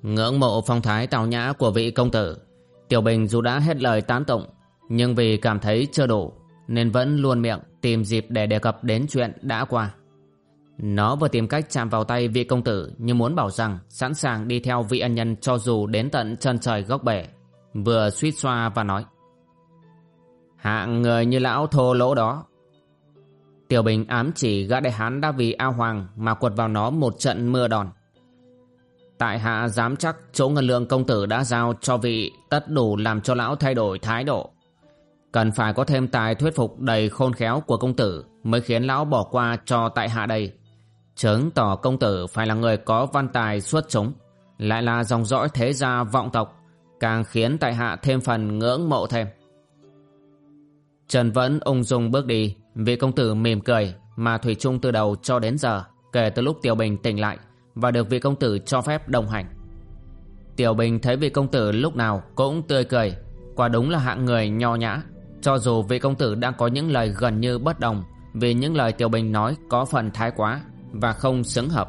Speaker 1: Ngưỡng mộ phong thái tào nhã của vị công tử, Tiểu Bình dù đã hết lời tán tụng nhưng vì cảm thấy chưa đủ nên vẫn luôn miệng tìm dịp để đề cập đến chuyện đã qua. Nó vừa tìm cách chạm vào tay vị công tử Như muốn bảo rằng sẵn sàng đi theo vị ân nhân Cho dù đến tận chân trời góc bể, Vừa suýt xoa và nói, Hạng người như lão thô lỗ đó. Tiểu Bình ám chỉ gã đại hán đã vì ao hoàng Mà quật vào nó một trận mưa đòn. Tại hạ dám chắc chỗ ngân lượng công tử đã giao cho vị tất đủ làm cho lão thay đổi thái độ. Cần phải có thêm tài thuyết phục đầy khôn khéo của công tử mới khiến lão bỏ qua cho tại hạ đây. Chứng tỏ công tử phải là người có văn tài xuất chúng, lại là dòng dõi thế gia vọng tộc, càng khiến tại hạ thêm phần ngưỡng mộ thêm. Trần vẫn ung dung bước đi, vị công tử mỉm cười mà Thủy chung từ đầu cho đến giờ, kể từ lúc Tiểu Bình tỉnh lại, và được vị công tử cho phép đồng hành. Tiểu Bình thấy vị công tử lúc nào cũng tươi cười, quả đúng là hạng người nho nhã, cho dù vị công tử đang có những lời gần như bất đồng, vì những lời Tiểu Bình nói có phần thái quá và không xứng hợp.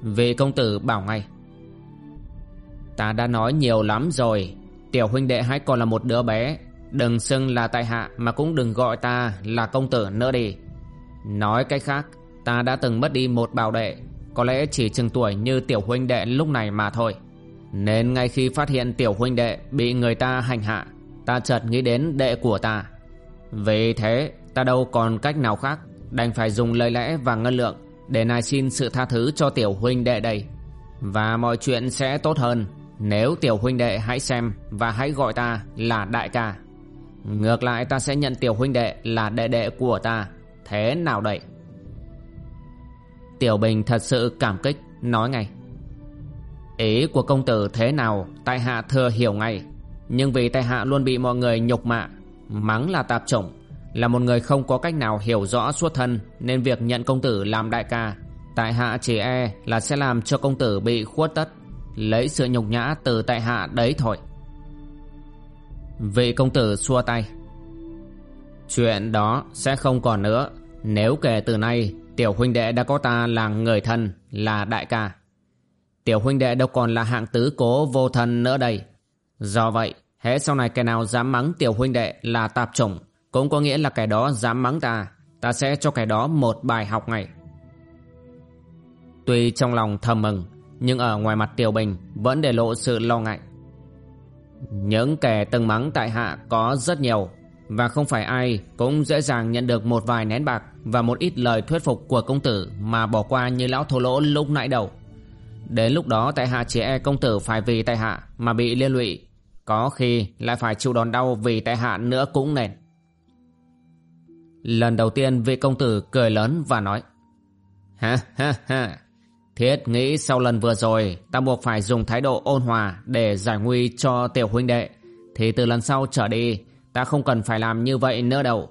Speaker 1: Vị công tử bảo ngay, Ta đã nói nhiều lắm rồi, Tiểu huynh đệ hãy còn là một đứa bé, Đừng xưng là tại hạ Mà cũng đừng gọi ta là công tử nữa đi Nói cách khác, Ta đã từng mất đi một bảo đệ, có lẽ chỉ chừng tuổi như tiểu huynh đệ lúc này mà thôi Nên ngay khi phát hiện tiểu huynh đệ bị người ta hành hạ Ta chợt nghĩ đến đệ của ta. Vì thế, ta đâu còn cách nào khác, Đành phải dùng lời lẽ và ngân lượng Để nài xin sự tha thứ cho tiểu huynh đệ đây. Và mọi chuyện sẽ tốt hơn, Nếu tiểu huynh đệ hãy xem Và hãy gọi ta là đại ca. Ngược lại, ta sẽ nhận tiểu huynh đệ là đệ đệ của ta. Thế nào đây? Tiểu Bình thật sự cảm kích, Nói ngay. Ý của công tử thế nào, Tại hạ thừa hiểu ngay. Nhưng vì tại hạ luôn bị mọi người nhục mạ, Mắng là tạp chủng, Là một người không có cách nào hiểu rõ suốt thân, Nên việc nhận công tử làm đại ca, Tại hạ chỉ e là sẽ làm cho công tử bị khuất tất, Lấy sự nhục nhã từ tại hạ đấy thôi. Vị công tử xua tay. Chuyện đó sẽ không còn nữa. Nếu kể từ nay, Tiểu huynh đệ đã có ta là người thân, Là đại ca. Tiểu huynh đệ đâu còn là hạng tứ cố vô thân nữa đây. Do vậy Hễ sau này kẻ nào dám mắng tiểu huynh đệ là tạp chủng, Cũng có nghĩa là kẻ đó dám mắng ta Ta sẽ cho kẻ đó một bài học ngay. Tuy trong lòng thầm mừng, Nhưng ở ngoài mặt Tiểu Bình Vẫn để lộ sự lo ngại. Những kẻ từng mắng tại hạ có rất nhiều, và không phải ai cũng dễ dàng nhận được một vài nén bạc Và một ít lời thuyết phục của công tử Mà bỏ qua như lão thô lỗ lúc nãy đầu. Đến lúc đó tại hạ chỉ e công tử phải vì tại hạ Mà bị liên lụy. Có khi lại phải chịu đòn đau vì tai hạ nữa cũng nên. Lần đầu tiên vị công tử cười lớn và nói, Ha ha ha, Thiết nghĩ sau lần vừa rồi Ta buộc phải dùng thái độ ôn hòa Để giải nguy cho tiểu huynh đệ, Thì từ lần sau trở đi Ta không cần phải làm như vậy nữa đâu.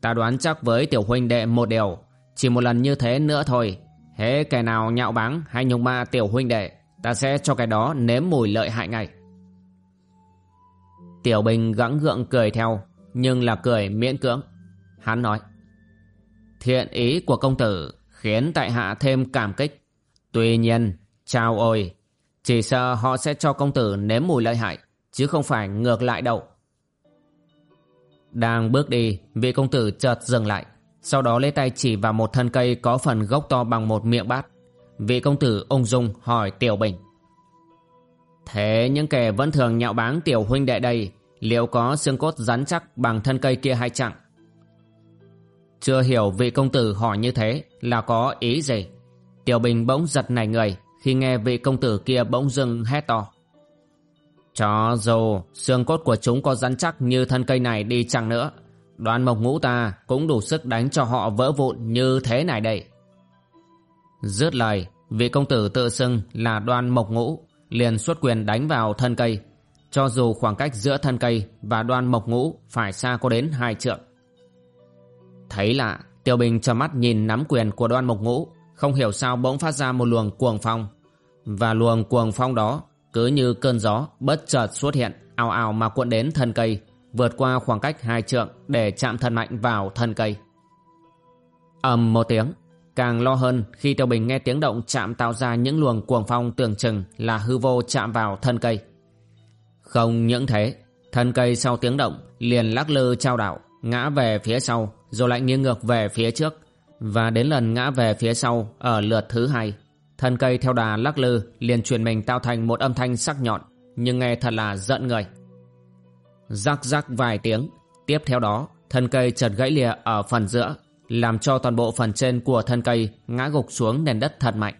Speaker 1: Ta đoán chắc với tiểu huynh đệ một điều, Chỉ một lần như thế nữa thôi. Hễ kẻ nào nhạo báng hay nhục ma tiểu huynh đệ, Ta sẽ cho cái đó nếm mùi lợi hại ngay. Tiểu Bình gắng gượng cười theo Nhưng là cười miễn cưỡng Hắn nói Thiện ý của công tử Khiến tại hạ thêm cảm kích Tuy nhiên Chào ôi Chỉ sợ họ sẽ cho công tử nếm mùi lợi hại Chứ không phải ngược lại đâu đang bước đi, vị công tử chợt dừng lại, sau đó lấy tay chỉ vào một thân cây có phần gốc to bằng một miệng bát. Vị công tử ung dung hỏi Tiểu Bình. Thế những kẻ vẫn thường nhạo báng Tiểu huynh đệ đây, liệu có xương cốt rắn chắc bằng thân cây kia hay chẳng? Chưa hiểu vị công tử hỏi như thế là có ý gì? Tiểu Bình bỗng giật nảy người khi nghe vị công tử kia bỗng dưng hét to. Cho dù xương cốt của chúng có rắn chắc như thân cây này đi chăng nữa, đoàn mộc ngũ ta cũng đủ sức đánh cho họ vỡ vụn như thế này đây. Dứt lời, vị công tử tự xưng là đoan mộc ngũ, liền xuất quyền đánh vào thân cây, cho dù khoảng cách giữa thân cây và đoan mộc ngũ phải xa có đến hai trượng. Thấy lạ, Tiêu Bình cho mắt nhìn nắm quyền của đoan mộc ngũ, không hiểu sao bỗng phát ra một luồng cuồng phong. Và luồng cuồng phong đó cứ như cơn gió bất chợt xuất hiện ào ào mà cuộn đến thân cây vượt qua khoảng cách hai trượng để chạm thân mạnh vào thân cây ầm một tiếng càng lo hơn khi tiêu bình nghe tiếng động chạm tạo ra những luồng cuồng phong tưởng chừng là hư vô chạm vào thân cây không những thế thân cây sau tiếng động liền lắc lư trao đảo ngã về phía sau, rồi lại nghiêng ngược về phía trước. Và đến lần ngã về phía sau ở lượt thứ hai, thân cây theo đà lắc lư liền chuyển mình tạo thành một âm thanh sắc nhọn, nhưng nghe thật là giận người. Rắc rắc vài tiếng, tiếp theo đó thân cây chợt gãy lìa ở phần giữa, làm cho toàn bộ phần trên của thân cây ngã gục xuống nền đất thật mạnh.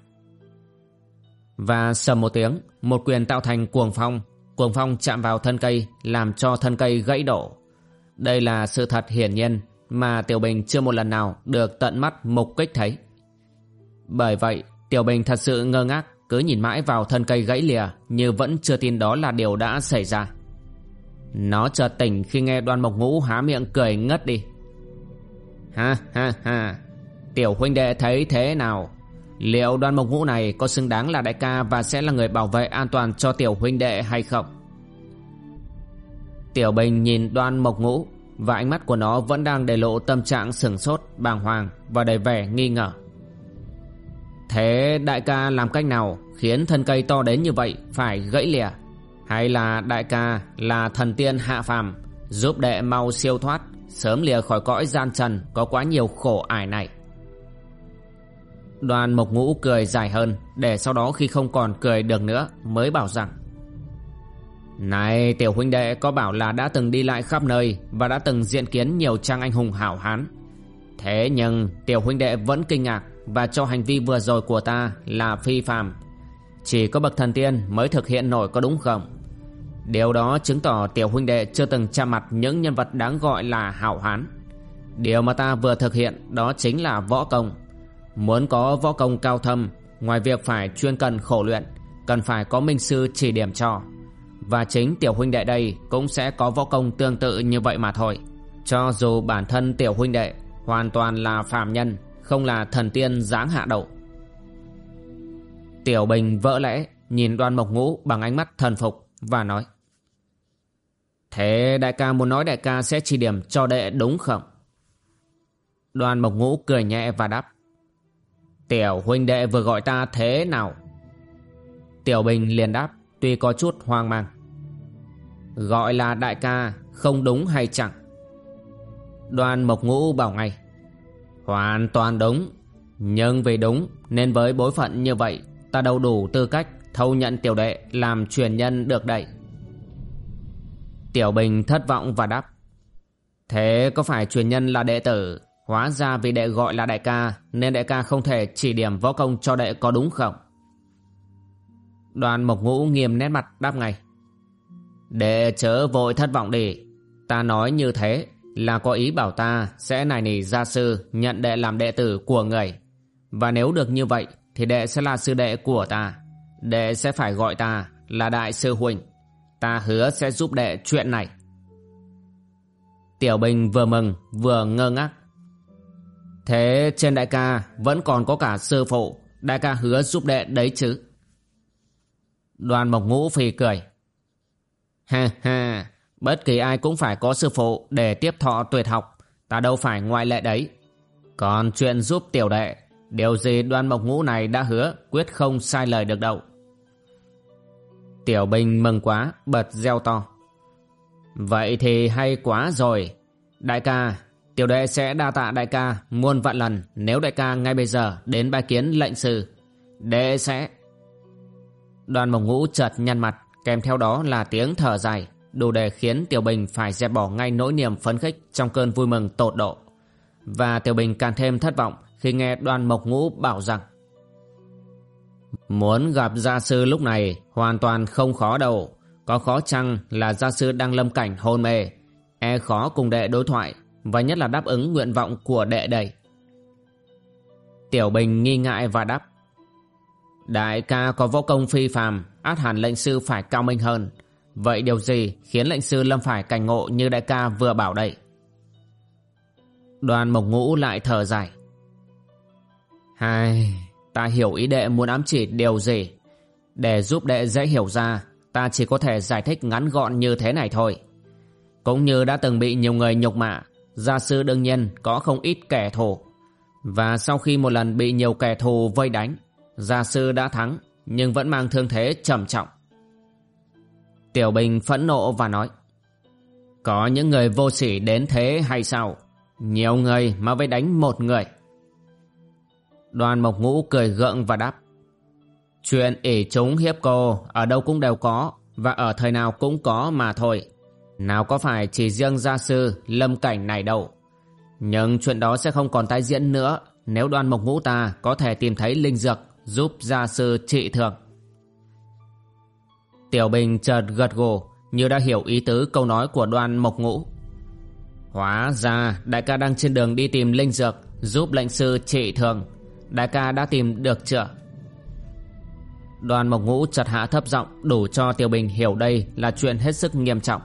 Speaker 1: Và sầm một tiếng, một quyền tạo thành cuồng phong, cuồng phong chạm vào thân cây làm cho thân cây gãy đổ. Đây là sự thật hiển nhiên mà Tiểu Bình chưa một lần nào được tận mắt mục kích thấy. Bởi vậy, Tiểu Bình thật sự ngơ ngác cứ nhìn mãi vào thân cây gãy lìa như vẫn chưa tin đó là điều đã xảy ra. Nó chợt tỉnh khi nghe đoan mộc ngũ há miệng cười ngất đi. Ha ha ha, tiểu huynh đệ thấy thế nào? Liệu đoan mộc ngũ này có xứng đáng là đại ca và sẽ là người bảo vệ an toàn cho tiểu huynh đệ hay không? Tiểu Bình nhìn đoan mộc ngũ và ánh mắt của nó vẫn đang để lộ tâm trạng sửng sốt, bàng hoàng và đầy vẻ nghi ngờ. Thế đại ca làm cách nào khiến thân cây to đến như vậy phải gãy lìa? Hay là đại ca là thần tiên hạ phàm giúp đệ mau siêu thoát, sớm lìa khỏi cõi gian trần, có quá nhiều khổ ải này? Đoàn mộc ngũ cười dài hơn, để sau đó khi không còn cười được nữa, mới bảo rằng, Này, tiểu huynh đệ, có bảo là đã từng đi lại khắp nơi và đã từng diện kiến nhiều trang anh hùng hảo hán. Thế nhưng, tiểu huynh đệ vẫn kinh ngạc và cho hành vi vừa rồi của ta là phi phàm. Chỉ có bậc thần tiên mới thực hiện nổi có đúng không? Điều đó chứng tỏ tiểu huynh đệ chưa từng chạm mặt những nhân vật đáng gọi là hảo hán. Điều mà ta vừa thực hiện đó chính là võ công. Muốn có võ công cao thâm, ngoài việc phải chuyên cần khổ luyện, cần phải có minh sư chỉ điểm cho. Và chính tiểu huynh đệ đây cũng sẽ có võ công tương tự như vậy mà thôi. Cho dù bản thân tiểu huynh đệ hoàn toàn là phàm nhân, không là thần tiên dáng hạ đậu. Tiểu Bình vỡ lẽ, nhìn đoan mộc ngũ bằng ánh mắt thần phục và nói. Thế đại ca muốn nói đại ca sẽ chỉ điểm cho đệ đúng không? Đoàn mộc ngũ cười nhẹ và đáp. Tiểu huynh đệ vừa gọi ta thế nào? Tiểu Bình liền đáp, tuy có chút hoang mang. Gọi là đại ca, không đúng hay chẳng? Đoàn mộc ngũ bảo ngay. Hoàn toàn đúng, nhưng vì đúng nên với bối phận như vậy ta đâu đủ tư cách thâu nhận tiểu đệ làm truyền nhân được đậy. Tiểu Bình thất vọng và đáp. Thế có phải truyền nhân là đệ tử, hóa ra vì đệ gọi là đại ca nên đại ca không thể chỉ điểm võ công cho đệ có đúng không? Đoàn Mộc Ngũ nghiêm nét mặt đáp ngay. Đệ chớ vội thất vọng đi, ta nói như thế là có ý bảo ta sẽ nài nỉ gia sư nhận đệ làm đệ tử của người. Và nếu được như vậy thì đệ sẽ là sư đệ của ta. Đệ sẽ phải gọi ta là đại sư huynh. Ta hứa sẽ giúp đệ chuyện này. Tiểu Bình vừa mừng vừa ngơ ngác. Thế trên đại ca vẫn còn có cả sư phụ, đại ca hứa giúp đệ đấy chứ. Đoàn Mộc Ngũ phì cười. Ha ha, bất kỳ ai cũng phải có sư phụ để tiếp thọ tuyệt học, ta đâu phải ngoại lệ đấy. Còn chuyện giúp tiểu đệ Điều gì đoan mộc ngũ này đã hứa Quyết không sai lời được đâu Tiểu Bình mừng quá, Bật reo to. Vậy thì hay quá rồi. Đại ca, Tiểu đệ sẽ đa tạ đại ca muôn vạn lần Nếu đại ca ngay bây giờ đến bài kiến lệnh sư. Đệ sẽ. Đoàn mộc ngũ chợt nhăn mặt, Kèm theo đó là tiếng thở dài, Đủ để khiến Tiểu Bình phải dẹp bỏ ngay nỗi niềm phấn khích Trong cơn vui mừng tột độ. Và Tiểu Bình càng thêm thất vọng khi nghe đoàn mộc ngũ bảo rằng Muốn gặp gia sư lúc này hoàn toàn không khó đâu. Có khó chăng là gia sư đang lâm cảnh hôn mê, e khó cùng đệ đối thoại và nhất là đáp ứng nguyện vọng của đệ đây. Tiểu Bình nghi ngại và đáp. Đại ca có võ công phi phàm, át hẳn lệnh sư phải cao minh hơn. Vậy điều gì khiến lệnh sư lâm phải cảnh ngộ như đại ca vừa bảo đây? Đoàn mộc ngũ lại thở dài. Hai, ta hiểu ý đệ muốn ám chỉ điều gì. Để giúp đệ dễ hiểu ra, ta chỉ có thể giải thích ngắn gọn như thế này thôi. Cũng như đã từng bị nhiều người nhục mạ, gia sư đương nhiên có không ít kẻ thù. Và sau khi một lần bị nhiều kẻ thù vây đánh, gia sư đã thắng nhưng vẫn mang thương thế trầm trọng. Tiểu Bình phẫn nộ và nói Có những người vô sỉ đến thế hay sao? Nhiều người mà vây đánh một người. Đoàn Mộc Ngũ cười gượng và đáp. Chuyện ỉ chúng hiếp cô ở đâu cũng đều có và ở thời nào cũng có mà thôi. Nào có phải chỉ riêng gia sư, lâm cảnh này đâu. Nhưng chuyện đó sẽ không còn tái diễn nữa nếu đoàn mộc ngũ ta có thể tìm thấy linh dược giúp gia sư trị thường. Tiểu Bình chợt gật gù như đã hiểu ý tứ câu nói của đoàn mộc ngũ. Hóa ra đại ca đang trên đường đi tìm linh dược giúp lệnh sư trị thường. Đại ca đã tìm được chưa? Đoàn mộc ngũ chật hạ thấp giọng đủ cho Tiểu Bình hiểu đây là chuyện hết sức nghiêm trọng.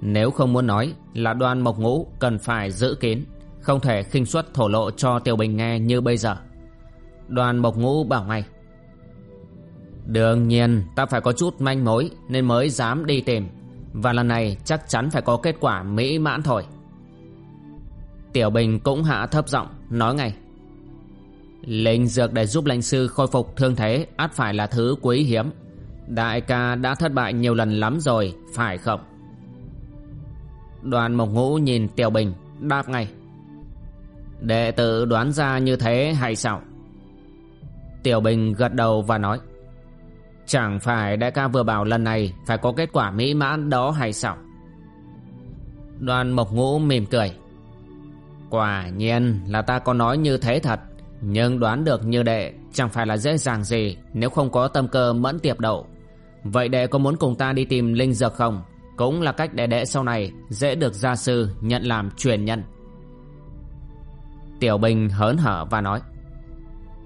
Speaker 1: Nếu không muốn nói là đoàn mộc ngũ cần phải giữ kín, không thể khinh suất thổ lộ cho Tiểu Bình nghe như bây giờ. Đoàn mộc ngũ bảo ngay. Đương nhiên ta phải có chút manh mối nên mới dám đi tìm. Và lần này chắc chắn phải có kết quả mỹ mãn thôi. Tiểu Bình cũng hạ thấp giọng nói ngay. Linh dược để giúp lãnh sư khôi phục thương thế át phải là thứ quý hiếm. Đại ca đã thất bại nhiều lần lắm rồi, phải không? Đoàn Mộc Ngũ nhìn Tiểu Bình, đáp ngay. Đệ tử đoán ra như thế hay sao? Tiểu Bình gật đầu và nói. Chẳng phải đại ca vừa bảo lần này phải có kết quả mỹ mãn đó hay sao? Đoàn Mộc Ngũ mỉm cười. Quả nhiên là ta có nói như thế thật. Nhưng đoán được như đệ, chẳng phải là dễ dàng gì nếu không có tâm cơ mẫn tiệp đậu. Vậy đệ có muốn cùng ta đi tìm linh dược không? Cũng là cách để đệ sau này dễ được gia sư nhận làm truyền nhân. Tiểu Bình hớn hở và nói,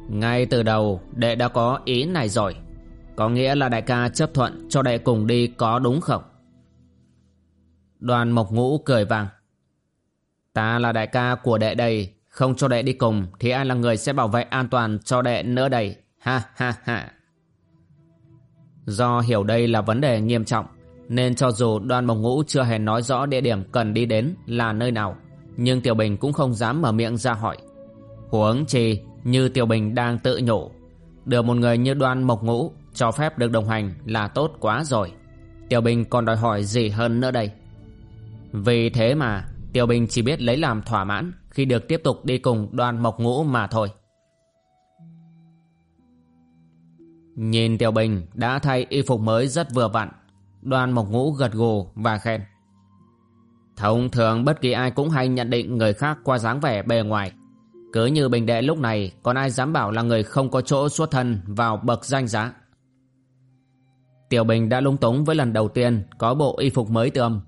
Speaker 1: Ngay từ đầu, đệ đã có ý này rồi Có nghĩa là đại ca chấp thuận cho đệ cùng đi có đúng không? Đoàn Mộc Ngũ cười vàng, Ta là đại ca của đệ đây không cho đệ đi cùng, thì ai là người sẽ bảo vệ an toàn cho đệ nữa đây. Ha ha ha. Do hiểu đây là vấn đề nghiêm trọng, nên cho dù đoan mộc ngũ chưa hề nói rõ địa điểm cần đi đến là nơi nào, nhưng Tiểu Bình cũng không dám mở miệng ra hỏi. Huống chi, như Tiểu Bình đang tự nhủ, được một người như đoan mộc ngũ cho phép được đồng hành là tốt quá rồi. Tiểu Bình còn đòi hỏi gì hơn nữa đây. Vì thế mà Tiểu Bình chỉ biết lấy làm thỏa mãn khi được tiếp tục đi cùng đoàn mộc ngũ mà thôi. Nhìn Tiểu Bình đã thay y phục mới rất vừa vặn, đoàn mộc ngũ gật gù và khen. Thông thường bất kỳ ai cũng hay nhận định người khác qua dáng vẻ bề ngoài. Cứ như Bình Đệ lúc này còn ai dám bảo là người không có chỗ xuất thân vào bậc danh giá. Tiểu Bình đã lung túng với lần đầu tiên có bộ y phục mới tươm.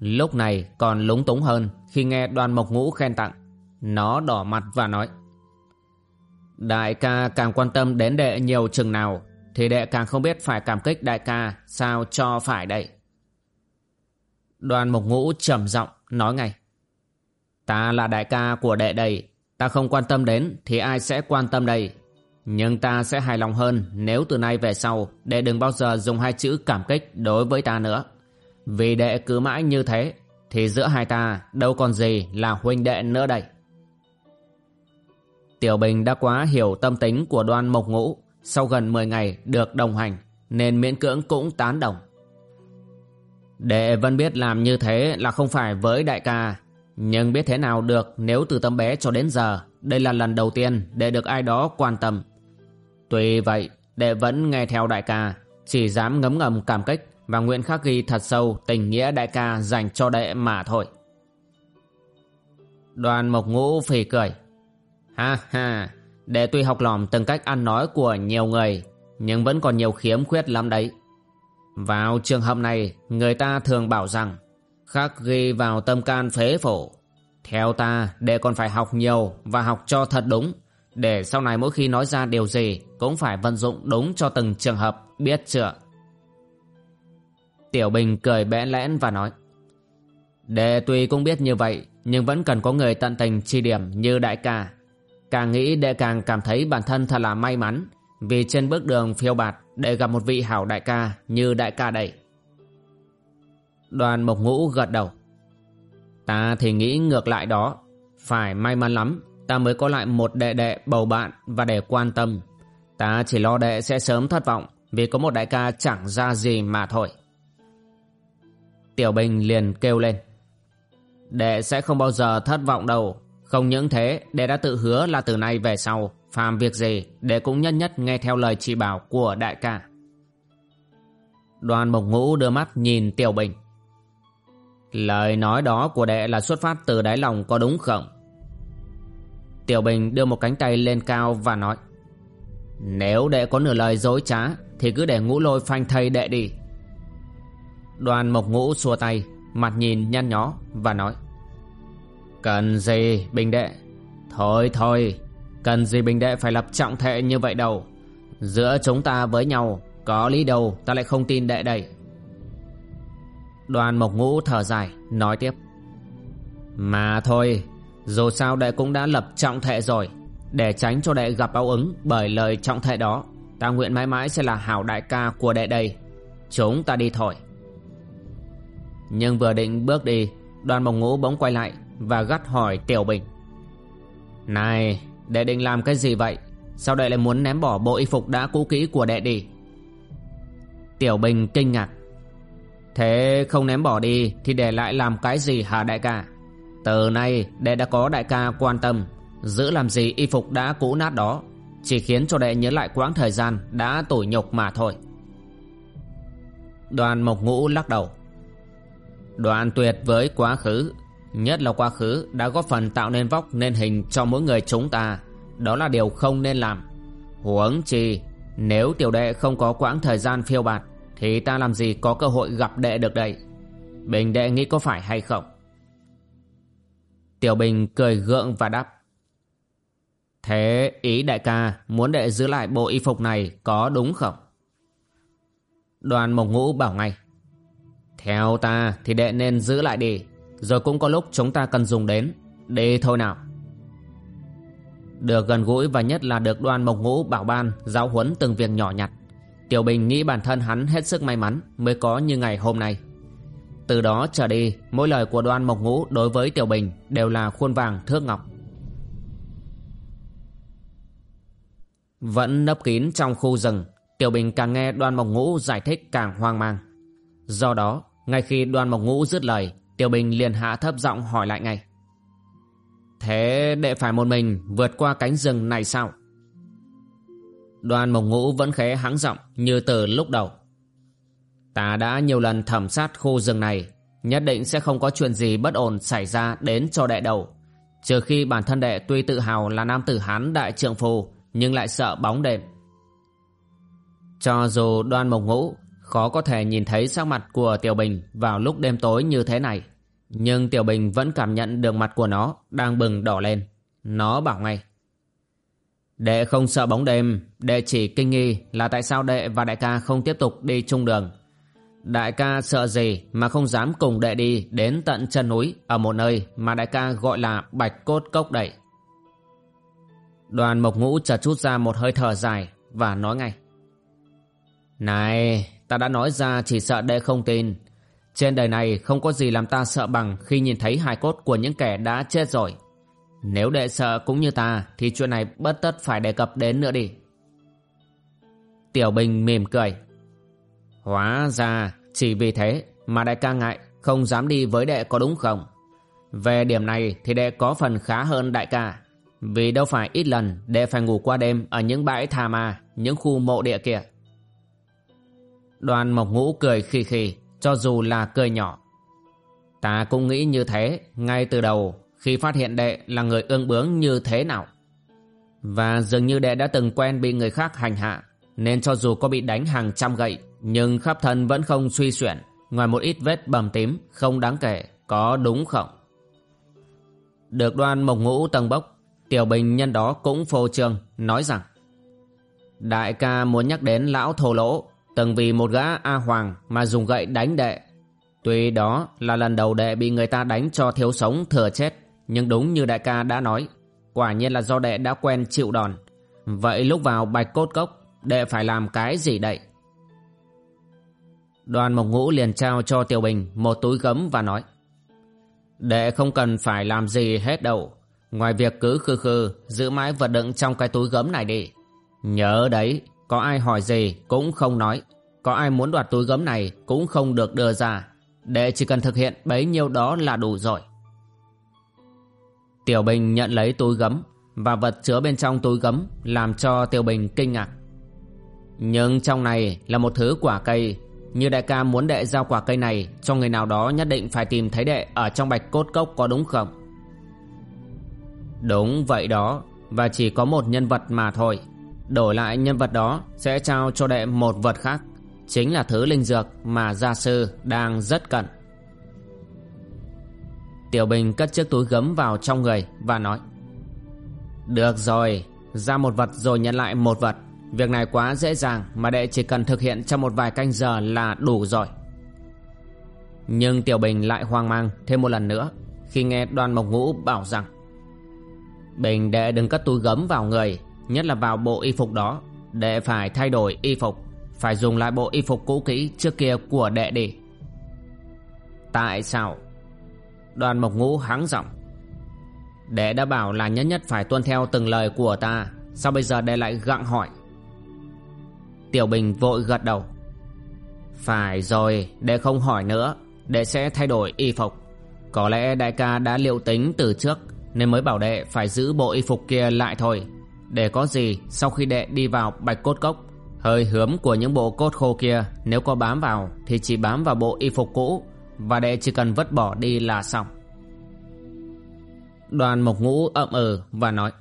Speaker 1: Lúc này còn lúng túng hơn khi nghe đoàn mộc ngũ khen tặng. Nó đỏ mặt và nói, Đại ca càng quan tâm đến đệ nhiều chừng nào, Thì đệ càng không biết phải cảm kích đại ca Sao cho phải đây. Đoàn mộc ngũ trầm giọng nói ngay, Ta là đại ca của đệ đây, Ta không quan tâm đến thì ai sẽ quan tâm đây? Nhưng ta sẽ hài lòng hơn nếu từ nay về sau Đệ đừng bao giờ dùng hai chữ cảm kích đối với ta nữa. Vì đệ cứ mãi như thế, Thì giữa hai ta đâu còn gì là huynh đệ nữa đây Tiểu Bình đã quá hiểu tâm tính của đoan mộc ngũ, sau gần 10 ngày được đồng hành, nên miễn cưỡng cũng tán đồng. Đệ vẫn biết làm như thế là không phải với đại ca, nhưng biết thế nào được nếu từ tấm bé cho đến giờ, đây là lần đầu tiên đệ được ai đó quan tâm. Tuy vậy, đệ vẫn nghe theo đại ca, chỉ dám ngấm ngầm cảm kích và nguyện khắc ghi thật sâu tình nghĩa đại ca dành cho đệ mà thôi. Đoàn mộc ngũ phì cười. Ha ha, đệ tuy học lỏm từng cách ăn nói của nhiều người, nhưng vẫn còn nhiều khiếm khuyết lắm đấy. Vào trường hợp này, người ta thường bảo rằng, khắc ghi vào tâm can phế phổ. Theo ta, đệ còn phải học nhiều và học cho thật đúng, để sau này mỗi khi nói ra điều gì cũng phải vận dụng đúng cho từng trường hợp, biết chưa? Tiểu Bình cười bẽ lẽn và nói, Đệ tuy cũng biết như vậy, nhưng vẫn cần có người tận tình chi điểm như đại ca. Càng nghĩ đệ càng cảm thấy bản thân thật là may mắn Vì trên bước đường phiêu bạt Đệ gặp một vị hảo đại ca như đại ca đây. Đoàn mộc ngũ gật đầu Ta thì nghĩ ngược lại đó. Phải may mắn lắm Ta mới có lại một đệ đệ bầu bạn Và để quan tâm. Ta chỉ lo đệ sẽ sớm thất vọng Vì có một đại ca chẳng ra gì mà thôi. Tiểu Bình liền kêu lên. Đệ sẽ không bao giờ thất vọng đâu. Không những thế, Đệ đã tự hứa là từ nay về sau, Phàm việc gì, Đệ cũng nhất nhất nghe theo lời chỉ bảo của đại ca. Đoàn Mộc Ngũ đưa mắt nhìn Tiểu Bình. Lời nói đó của đệ là xuất phát từ đáy lòng có đúng không? Tiểu Bình đưa một cánh tay lên cao và nói, Nếu đệ có nửa lời dối trá, Thì cứ để ngũ lôi phanh thây đệ đi. Đoàn Mộc Ngũ xua tay, Mặt nhìn nhăn nhó và nói, Cần gì, Bình đệ? Thôi thôi, Cần gì Bình đệ phải lập trọng thệ như vậy đâu. Giữa chúng ta với nhau, Có lý đâu ta lại không tin đệ đây. Đoàn Mộc Ngũ thở dài, Nói tiếp, Mà thôi, Dù sao đệ cũng đã lập trọng thệ rồi. Để tránh cho đệ gặp áo ứng Bởi lời trọng thệ đó, Ta nguyện mãi mãi sẽ là hảo đại ca của đệ đây. Chúng ta đi thôi. Nhưng vừa định bước đi, Đoàn Mộc Ngũ bỗng quay lại Và gắt hỏi Tiểu Bình. Này, Đệ định làm cái gì vậy? Sao đệ lại muốn ném bỏ bộ y phục đã cũ kỹ của đệ đi? Tiểu Bình kinh ngạc. Thế không ném bỏ đi Thì để lại làm cái gì hả đại ca? Từ nay đệ đã có đại ca quan tâm, Giữ làm gì y phục đã cũ nát đó, Chỉ khiến cho đệ nhớ lại quãng thời gian Đã tủi nhục mà thôi. Đoàn Mộc Ngũ lắc đầu. Đoàn tuyệt với quá khứ, Nhất là quá khứ đã góp phần tạo nên vóc nên hình cho mỗi người chúng ta. Đó là điều không nên làm. Huống chi, Nếu tiểu đệ không có quãng thời gian phiêu bạt, Thì ta làm gì có cơ hội gặp đệ được đây? Bình đệ nghĩ có phải hay không? Tiểu Bình cười gượng và đáp. Thế ý đại ca muốn đệ giữ lại bộ y phục này có đúng không? Đoàn Mộc Ngũ bảo ngay. Theo ta thì đệ nên giữ lại đi. Rồi cũng có lúc chúng ta cần dùng đến. Đi thôi nào. Được gần gũi và nhất là được đoan mộc ngũ, bảo ban, Giáo huấn từng việc nhỏ nhặt. Tiểu Bình nghĩ bản thân hắn hết sức may mắn Mới có như ngày hôm nay. Từ đó trở đi, Mỗi lời của đoan mộc ngũ đối với Tiểu Bình Đều là khuôn vàng thước ngọc. Vẫn nấp kín trong khu rừng, Tiểu Bình càng nghe đoan mộc ngũ giải thích càng hoang mang. Do đó ngay khi đoan mộc ngũ dứt lời Tiểu Bình liền hạ thấp giọng hỏi lại ngay. Thế đệ phải một mình vượt qua cánh rừng này sao? Đoàn mộc ngũ vẫn khẽ hắng giọng như từ lúc đầu. Ta đã nhiều lần thẩm sát khu rừng này, nhất định sẽ không có chuyện gì bất ổn xảy ra đến cho đệ đầu. Trừ khi bản thân đệ tuy tự hào là nam tử Hán đại trượng phù, nhưng lại sợ bóng đêm. Cho dù đoan mộc ngũ Khó có thể nhìn thấy sắc mặt của Tiểu Bình vào lúc đêm tối như thế này. Nhưng Tiểu Bình vẫn cảm nhận được mặt của nó đang bừng đỏ lên. Nó bảo ngay. Đệ không sợ bóng đêm, đệ chỉ kinh nghi là tại sao đệ và đại ca không tiếp tục đi chung đường. Đại ca sợ gì mà không dám cùng đệ đi đến tận chân núi ở một nơi mà đại ca gọi là Bạch Cốt Cốc đậy. Đoàn Mộc Ngũ chợt chút ra một hơi thở dài và nói ngay. Này, Ta đã nói ra chỉ sợ đệ không tin. Trên đời này không có gì làm ta sợ bằng Khi nhìn thấy hài cốt của những kẻ đã chết rồi. Nếu đệ sợ cũng như ta, Thì chuyện này bất tất phải đề cập đến nữa đi. Tiểu Bình mỉm cười. Hóa ra chỉ vì thế Mà đại ca ngại Không dám đi với đệ có đúng không? Về điểm này thì đệ có phần khá hơn đại ca. Vì đâu phải ít lần Đệ phải ngủ qua đêm Ở những bãi thà ma, Những khu mộ địa kia. Đoàn mộc ngũ cười khì khì, Cho dù là cười nhỏ. Ta cũng nghĩ như thế, Ngay từ đầu, Khi phát hiện đệ là người ương bướng như thế nào. Và dường như đệ đã từng quen bị người khác hành hạ, Nên cho dù có bị đánh hàng trăm gậy, Nhưng khắp thân vẫn không suy xuyển, Ngoài một ít vết bầm tím, Không đáng kể, Có đúng không? Được đoan mộc ngũ tầng bốc, Tiểu Bình nhân đó cũng phô trương, Nói rằng, Đại ca muốn nhắc đến lão thô lỗ Từng vì một gã A Hoàng mà dùng gậy đánh đệ. Tuy đó là lần đầu đệ bị người ta đánh cho thiếu sống thừa chết, Nhưng đúng như đại ca đã nói, Quả nhiên là do đệ đã quen chịu đòn. Vậy lúc vào bạch cốt cốc, Đệ phải làm cái gì đậy Đoàn Mộc Ngũ liền trao cho Tiểu Bình một túi gấm và nói, Đệ không cần phải làm gì hết đâu. Ngoài việc cứ khư khư, Giữ mãi vật đựng trong cái túi gấm này đi. Nhớ đấy có ai hỏi gì cũng không nói. Có ai muốn đoạt túi gấm này cũng không được đưa ra. Đệ chỉ cần thực hiện bấy nhiêu đó là đủ rồi. Tiểu Bình nhận lấy túi gấm và vật chứa bên trong túi gấm làm cho Tiểu Bình kinh ngạc. Nhưng trong này là một thứ quả cây. Như đại ca muốn đệ giao quả cây này Cho người nào đó nhất định phải tìm thấy đệ Ở trong bạch cốt cốc có đúng không? Đúng vậy đó, Và chỉ có một nhân vật mà thôi. Đổi lại nhân vật đó Sẽ trao cho đệ một vật khác Chính là thứ linh dược mà gia sư đang rất cần Tiểu Bình cất chiếc túi gấm vào trong người Và nói Được rồi Ra một vật rồi nhận lại một vật Việc này quá dễ dàng mà đệ chỉ cần thực hiện trong một vài canh giờ là đủ rồi. Nhưng Tiểu Bình lại hoang mang thêm một lần nữa khi nghe đoàn mộc ngũ bảo rằng Bình đệ đừng cất túi gấm vào người, nhất là vào bộ y phục đó. Đệ phải thay đổi y phục, phải dùng lại bộ y phục cũ kỹ trước kia của đệ đi. Tại sao? Đoàn mộc ngũ hắng giọng. Đệ đã bảo là nhất nhất phải tuân theo từng lời của ta, sao bây giờ đệ lại gặng hỏi? Tiểu Bình vội gật đầu Phải rồi Đệ không hỏi nữa Đệ sẽ thay đổi y phục Có lẽ đại ca đã liệu tính từ trước Nên mới bảo đệ phải giữ bộ y phục kia lại thôi để có gì Sau khi đệ đi vào bạch cốt cốc Hơi hướm của những bộ cốt khô kia Nếu có bám vào Thì chỉ bám vào bộ y phục cũ Và đệ chỉ cần vứt bỏ đi là xong Đoàn mộc ngũ ậm ừ và nói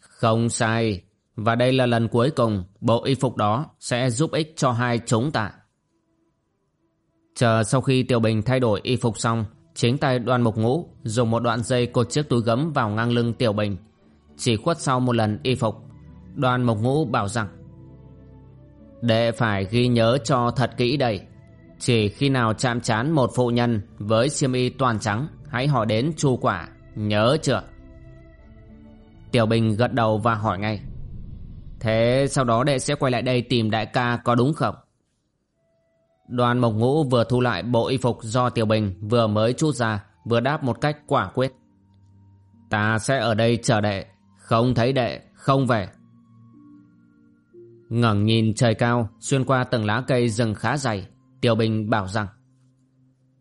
Speaker 1: Không sai và đây là lần cuối cùng bộ y phục đó sẽ giúp ích cho hai chúng ta. Chờ sau khi Tiểu Bình thay đổi y phục xong, chính tay đoàn mộc ngũ dùng một đoạn dây cột chiếc túi gấm vào ngang lưng Tiểu Bình. Chỉ khuất sau một lần y phục, đoàn Mộc ngũ bảo rằng Đệ phải ghi nhớ cho thật kỹ đây. Chỉ khi nào chạm chán một phụ nhân với xiêm y toàn trắng, hãy hỏi đến chu quả, nhớ chưa? Tiểu Bình gật đầu và hỏi ngay. Thế sau đó đệ sẽ quay lại đây tìm đại ca có đúng không? Đoàn Mộc Ngũ vừa thu lại bộ y phục do Tiểu Bình vừa mới chút ra, vừa đáp một cách quả quyết. Ta sẽ ở đây chờ đệ, không thấy đệ, không về. ngẩng nhìn trời cao, xuyên qua tầng lá cây rừng khá dày, Tiểu Bình bảo rằng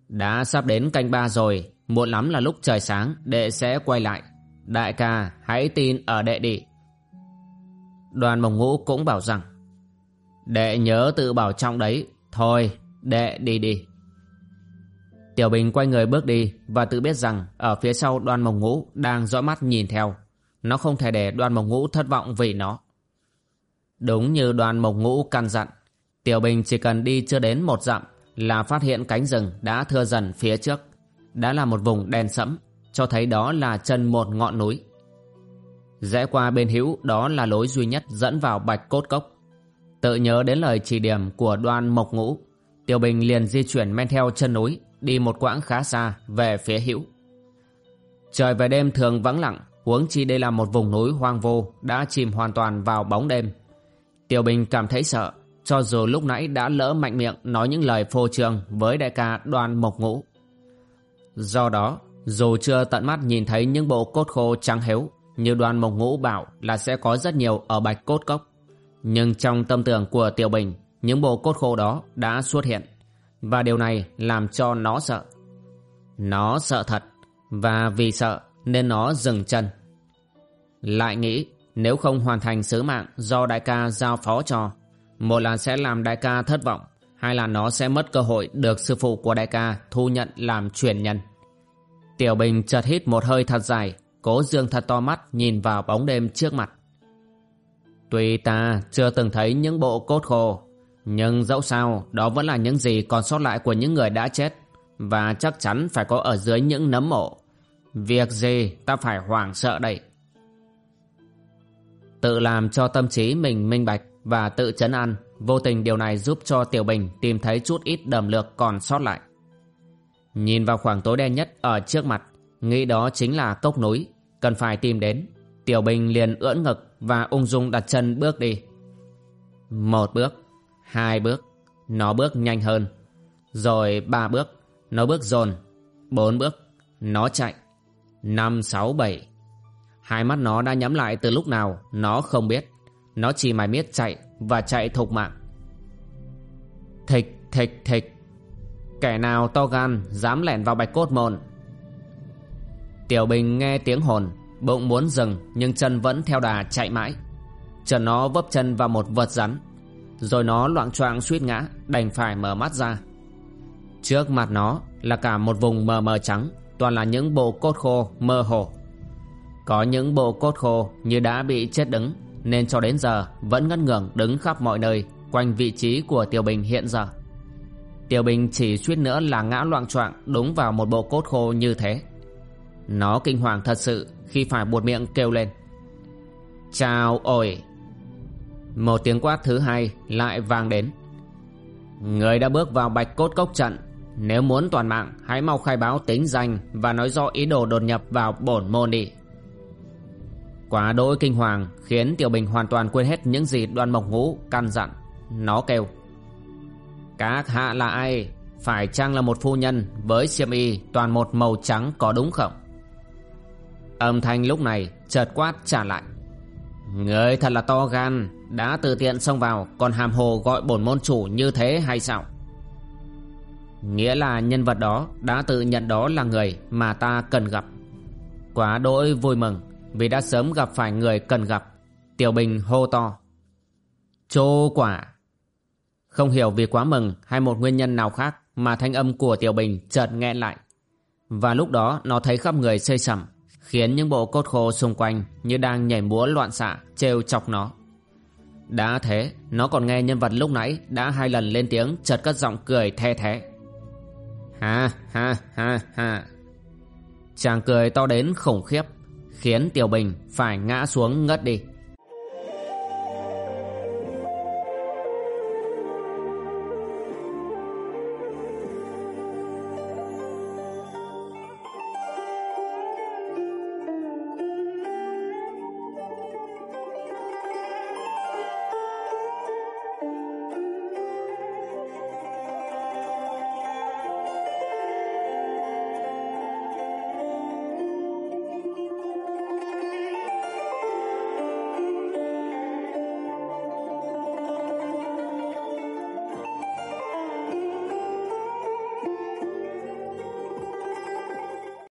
Speaker 1: Đã sắp đến canh ba rồi, muộn lắm là lúc trời sáng, đệ sẽ quay lại. Đại ca, hãy tin ở đệ đi. Đoàn mộng ngũ cũng bảo rằng Đệ nhớ tự bảo trọng đấy Thôi đệ đi đi Tiểu Bình quay người bước đi Và tự biết rằng Ở phía sau đoàn mộng ngũ Đang dõi mắt nhìn theo nó không thể để đoàn mộc ngũ thất vọng vì nó Đúng như đoàn mộc ngũ căn dặn Tiểu Bình chỉ cần đi chưa đến một dặm Là phát hiện cánh rừng đã thưa dần phía trước Đã là một vùng đen sẫm Cho thấy đó là chân một ngọn núi Rẽ qua bên hữu đó là lối duy nhất dẫn vào bạch cốt cốc. Tự nhớ đến lời chỉ điểm của đoan mộc ngũ, Tiểu Bình liền di chuyển men theo chân núi, đi một quãng khá xa về phía hữu. Trời về đêm thường vắng lặng, huống chi đây là một vùng núi hoang vô đã chìm hoàn toàn vào bóng đêm. Tiểu Bình cảm thấy sợ, cho dù lúc nãy đã lỡ mạnh miệng nói những lời phô trương với đại ca đoan mộc ngũ. Do đó, dù chưa tận mắt nhìn thấy những bộ cốt khô trắng héo như đoàn mộc ngũ bảo là sẽ có rất nhiều ở bạch cốt cốc. Nhưng trong tâm tưởng của Tiểu Bình, những bộ cốt khô đó đã xuất hiện. Và điều này làm cho nó sợ. Nó sợ thật, và vì sợ nên nó dừng chân. Lại nghĩ, nếu không hoàn thành sứ mạng do đại ca giao phó cho, một là sẽ làm đại ca thất vọng, hai là nó sẽ mất cơ hội được sư phụ của đại ca thu nhận làm truyền nhân. Tiểu Bình chợt hít một hơi thật dài, Cố dương thật to mắt nhìn vào bóng đêm trước mặt. Tuy ta chưa từng thấy những bộ cốt khô, nhưng dẫu sao đó vẫn là những gì còn sót lại của những người đã chết và chắc chắn phải có ở dưới những nấm mộ. Việc gì ta phải hoảng sợ đây? Tự làm cho tâm trí mình minh bạch và tự chấn an, vô tình điều này giúp cho Tiểu Bình tìm thấy chút ít đầm lược còn sót lại. Nhìn vào khoảng tối đen nhất ở trước mặt, nghĩ đó chính là cốc núi cần phải tìm đến. Tiểu bình liền ưỡn ngực và ung dung đặt chân bước đi. Một bước hai bước nó bước nhanh hơn. Rồi ba bước nó bước dồn. Bốn bước nó chạy năm sáu bảy. Hai mắt nó đã nhắm lại từ lúc nào, nó không biết. Nó chỉ mải miết chạy và chạy thục mạng. Thịch thịch thịch. Kẻ nào to gan dám lẻn vào bạch cốt môn? Tiểu Bình nghe tiếng hồn, Bụng muốn dừng, nhưng chân vẫn theo đà chạy mãi. Trần nó vấp chân vào một vật rắn, Rồi nó loạn choạng suýt ngã, Đành phải mở mắt ra. Trước mặt nó là cả một vùng mờ mờ trắng Toàn là những bộ cốt khô mơ hồ. Có những bộ cốt khô như đã bị chết đứng, Nên cho đến giờ vẫn ngất ngưởng đứng khắp mọi nơi Quanh vị trí của Tiểu Bình hiện giờ. Tiểu Bình chỉ suýt nữa là ngã loạn choạng Đúng vào một bộ cốt khô như thế. Nó kinh hoàng thật sự Khi phải buột miệng kêu lên. Chào ôi! Một tiếng quát thứ hai lại vang đến. Người đã bước vào bạch cốt cốc trận nếu muốn toàn mạng, Hãy mau khai báo tính danh Và nói rõ ý đồ đột nhập vào bổn môn đi. Quá đỗi kinh hoàng Khiến Tiểu Bình hoàn toàn quên hết những gì đoan mộc ngũ căn dặn. Nó kêu, Các hạ là ai? Phải chăng là một phu nhân Với xiêm y toàn một màu trắng có đúng không? Âm thanh lúc này chợt quát trả lại, Người thật là to gan, Đã từ tiện xông vào Còn hàm hồ gọi bổn môn chủ như thế hay sao? Nghĩa là nhân vật đó Đã tự nhận đó là người Mà ta cần gặp. Quá đỗi vui mừng Vì đã sớm gặp phải người cần gặp. Tiểu Bình hô to. Chô quả. Không hiểu vì quá mừng Hay một nguyên nhân nào khác Mà thanh âm của Tiểu Bình chợt nghẹn lại. Và lúc đó nó thấy khắp người xây sẩm, khiến những bộ cốt khô xung quanh như đang nhảy múa loạn xạ trêu chọc nó. Đã thế, nó còn nghe nhân vật lúc nãy đã hai lần lên tiếng chợt cất giọng cười the thế ha ha ha ha. Chàng cười to đến khủng khiếp, khiến tiểu bình phải ngã xuống ngất đi.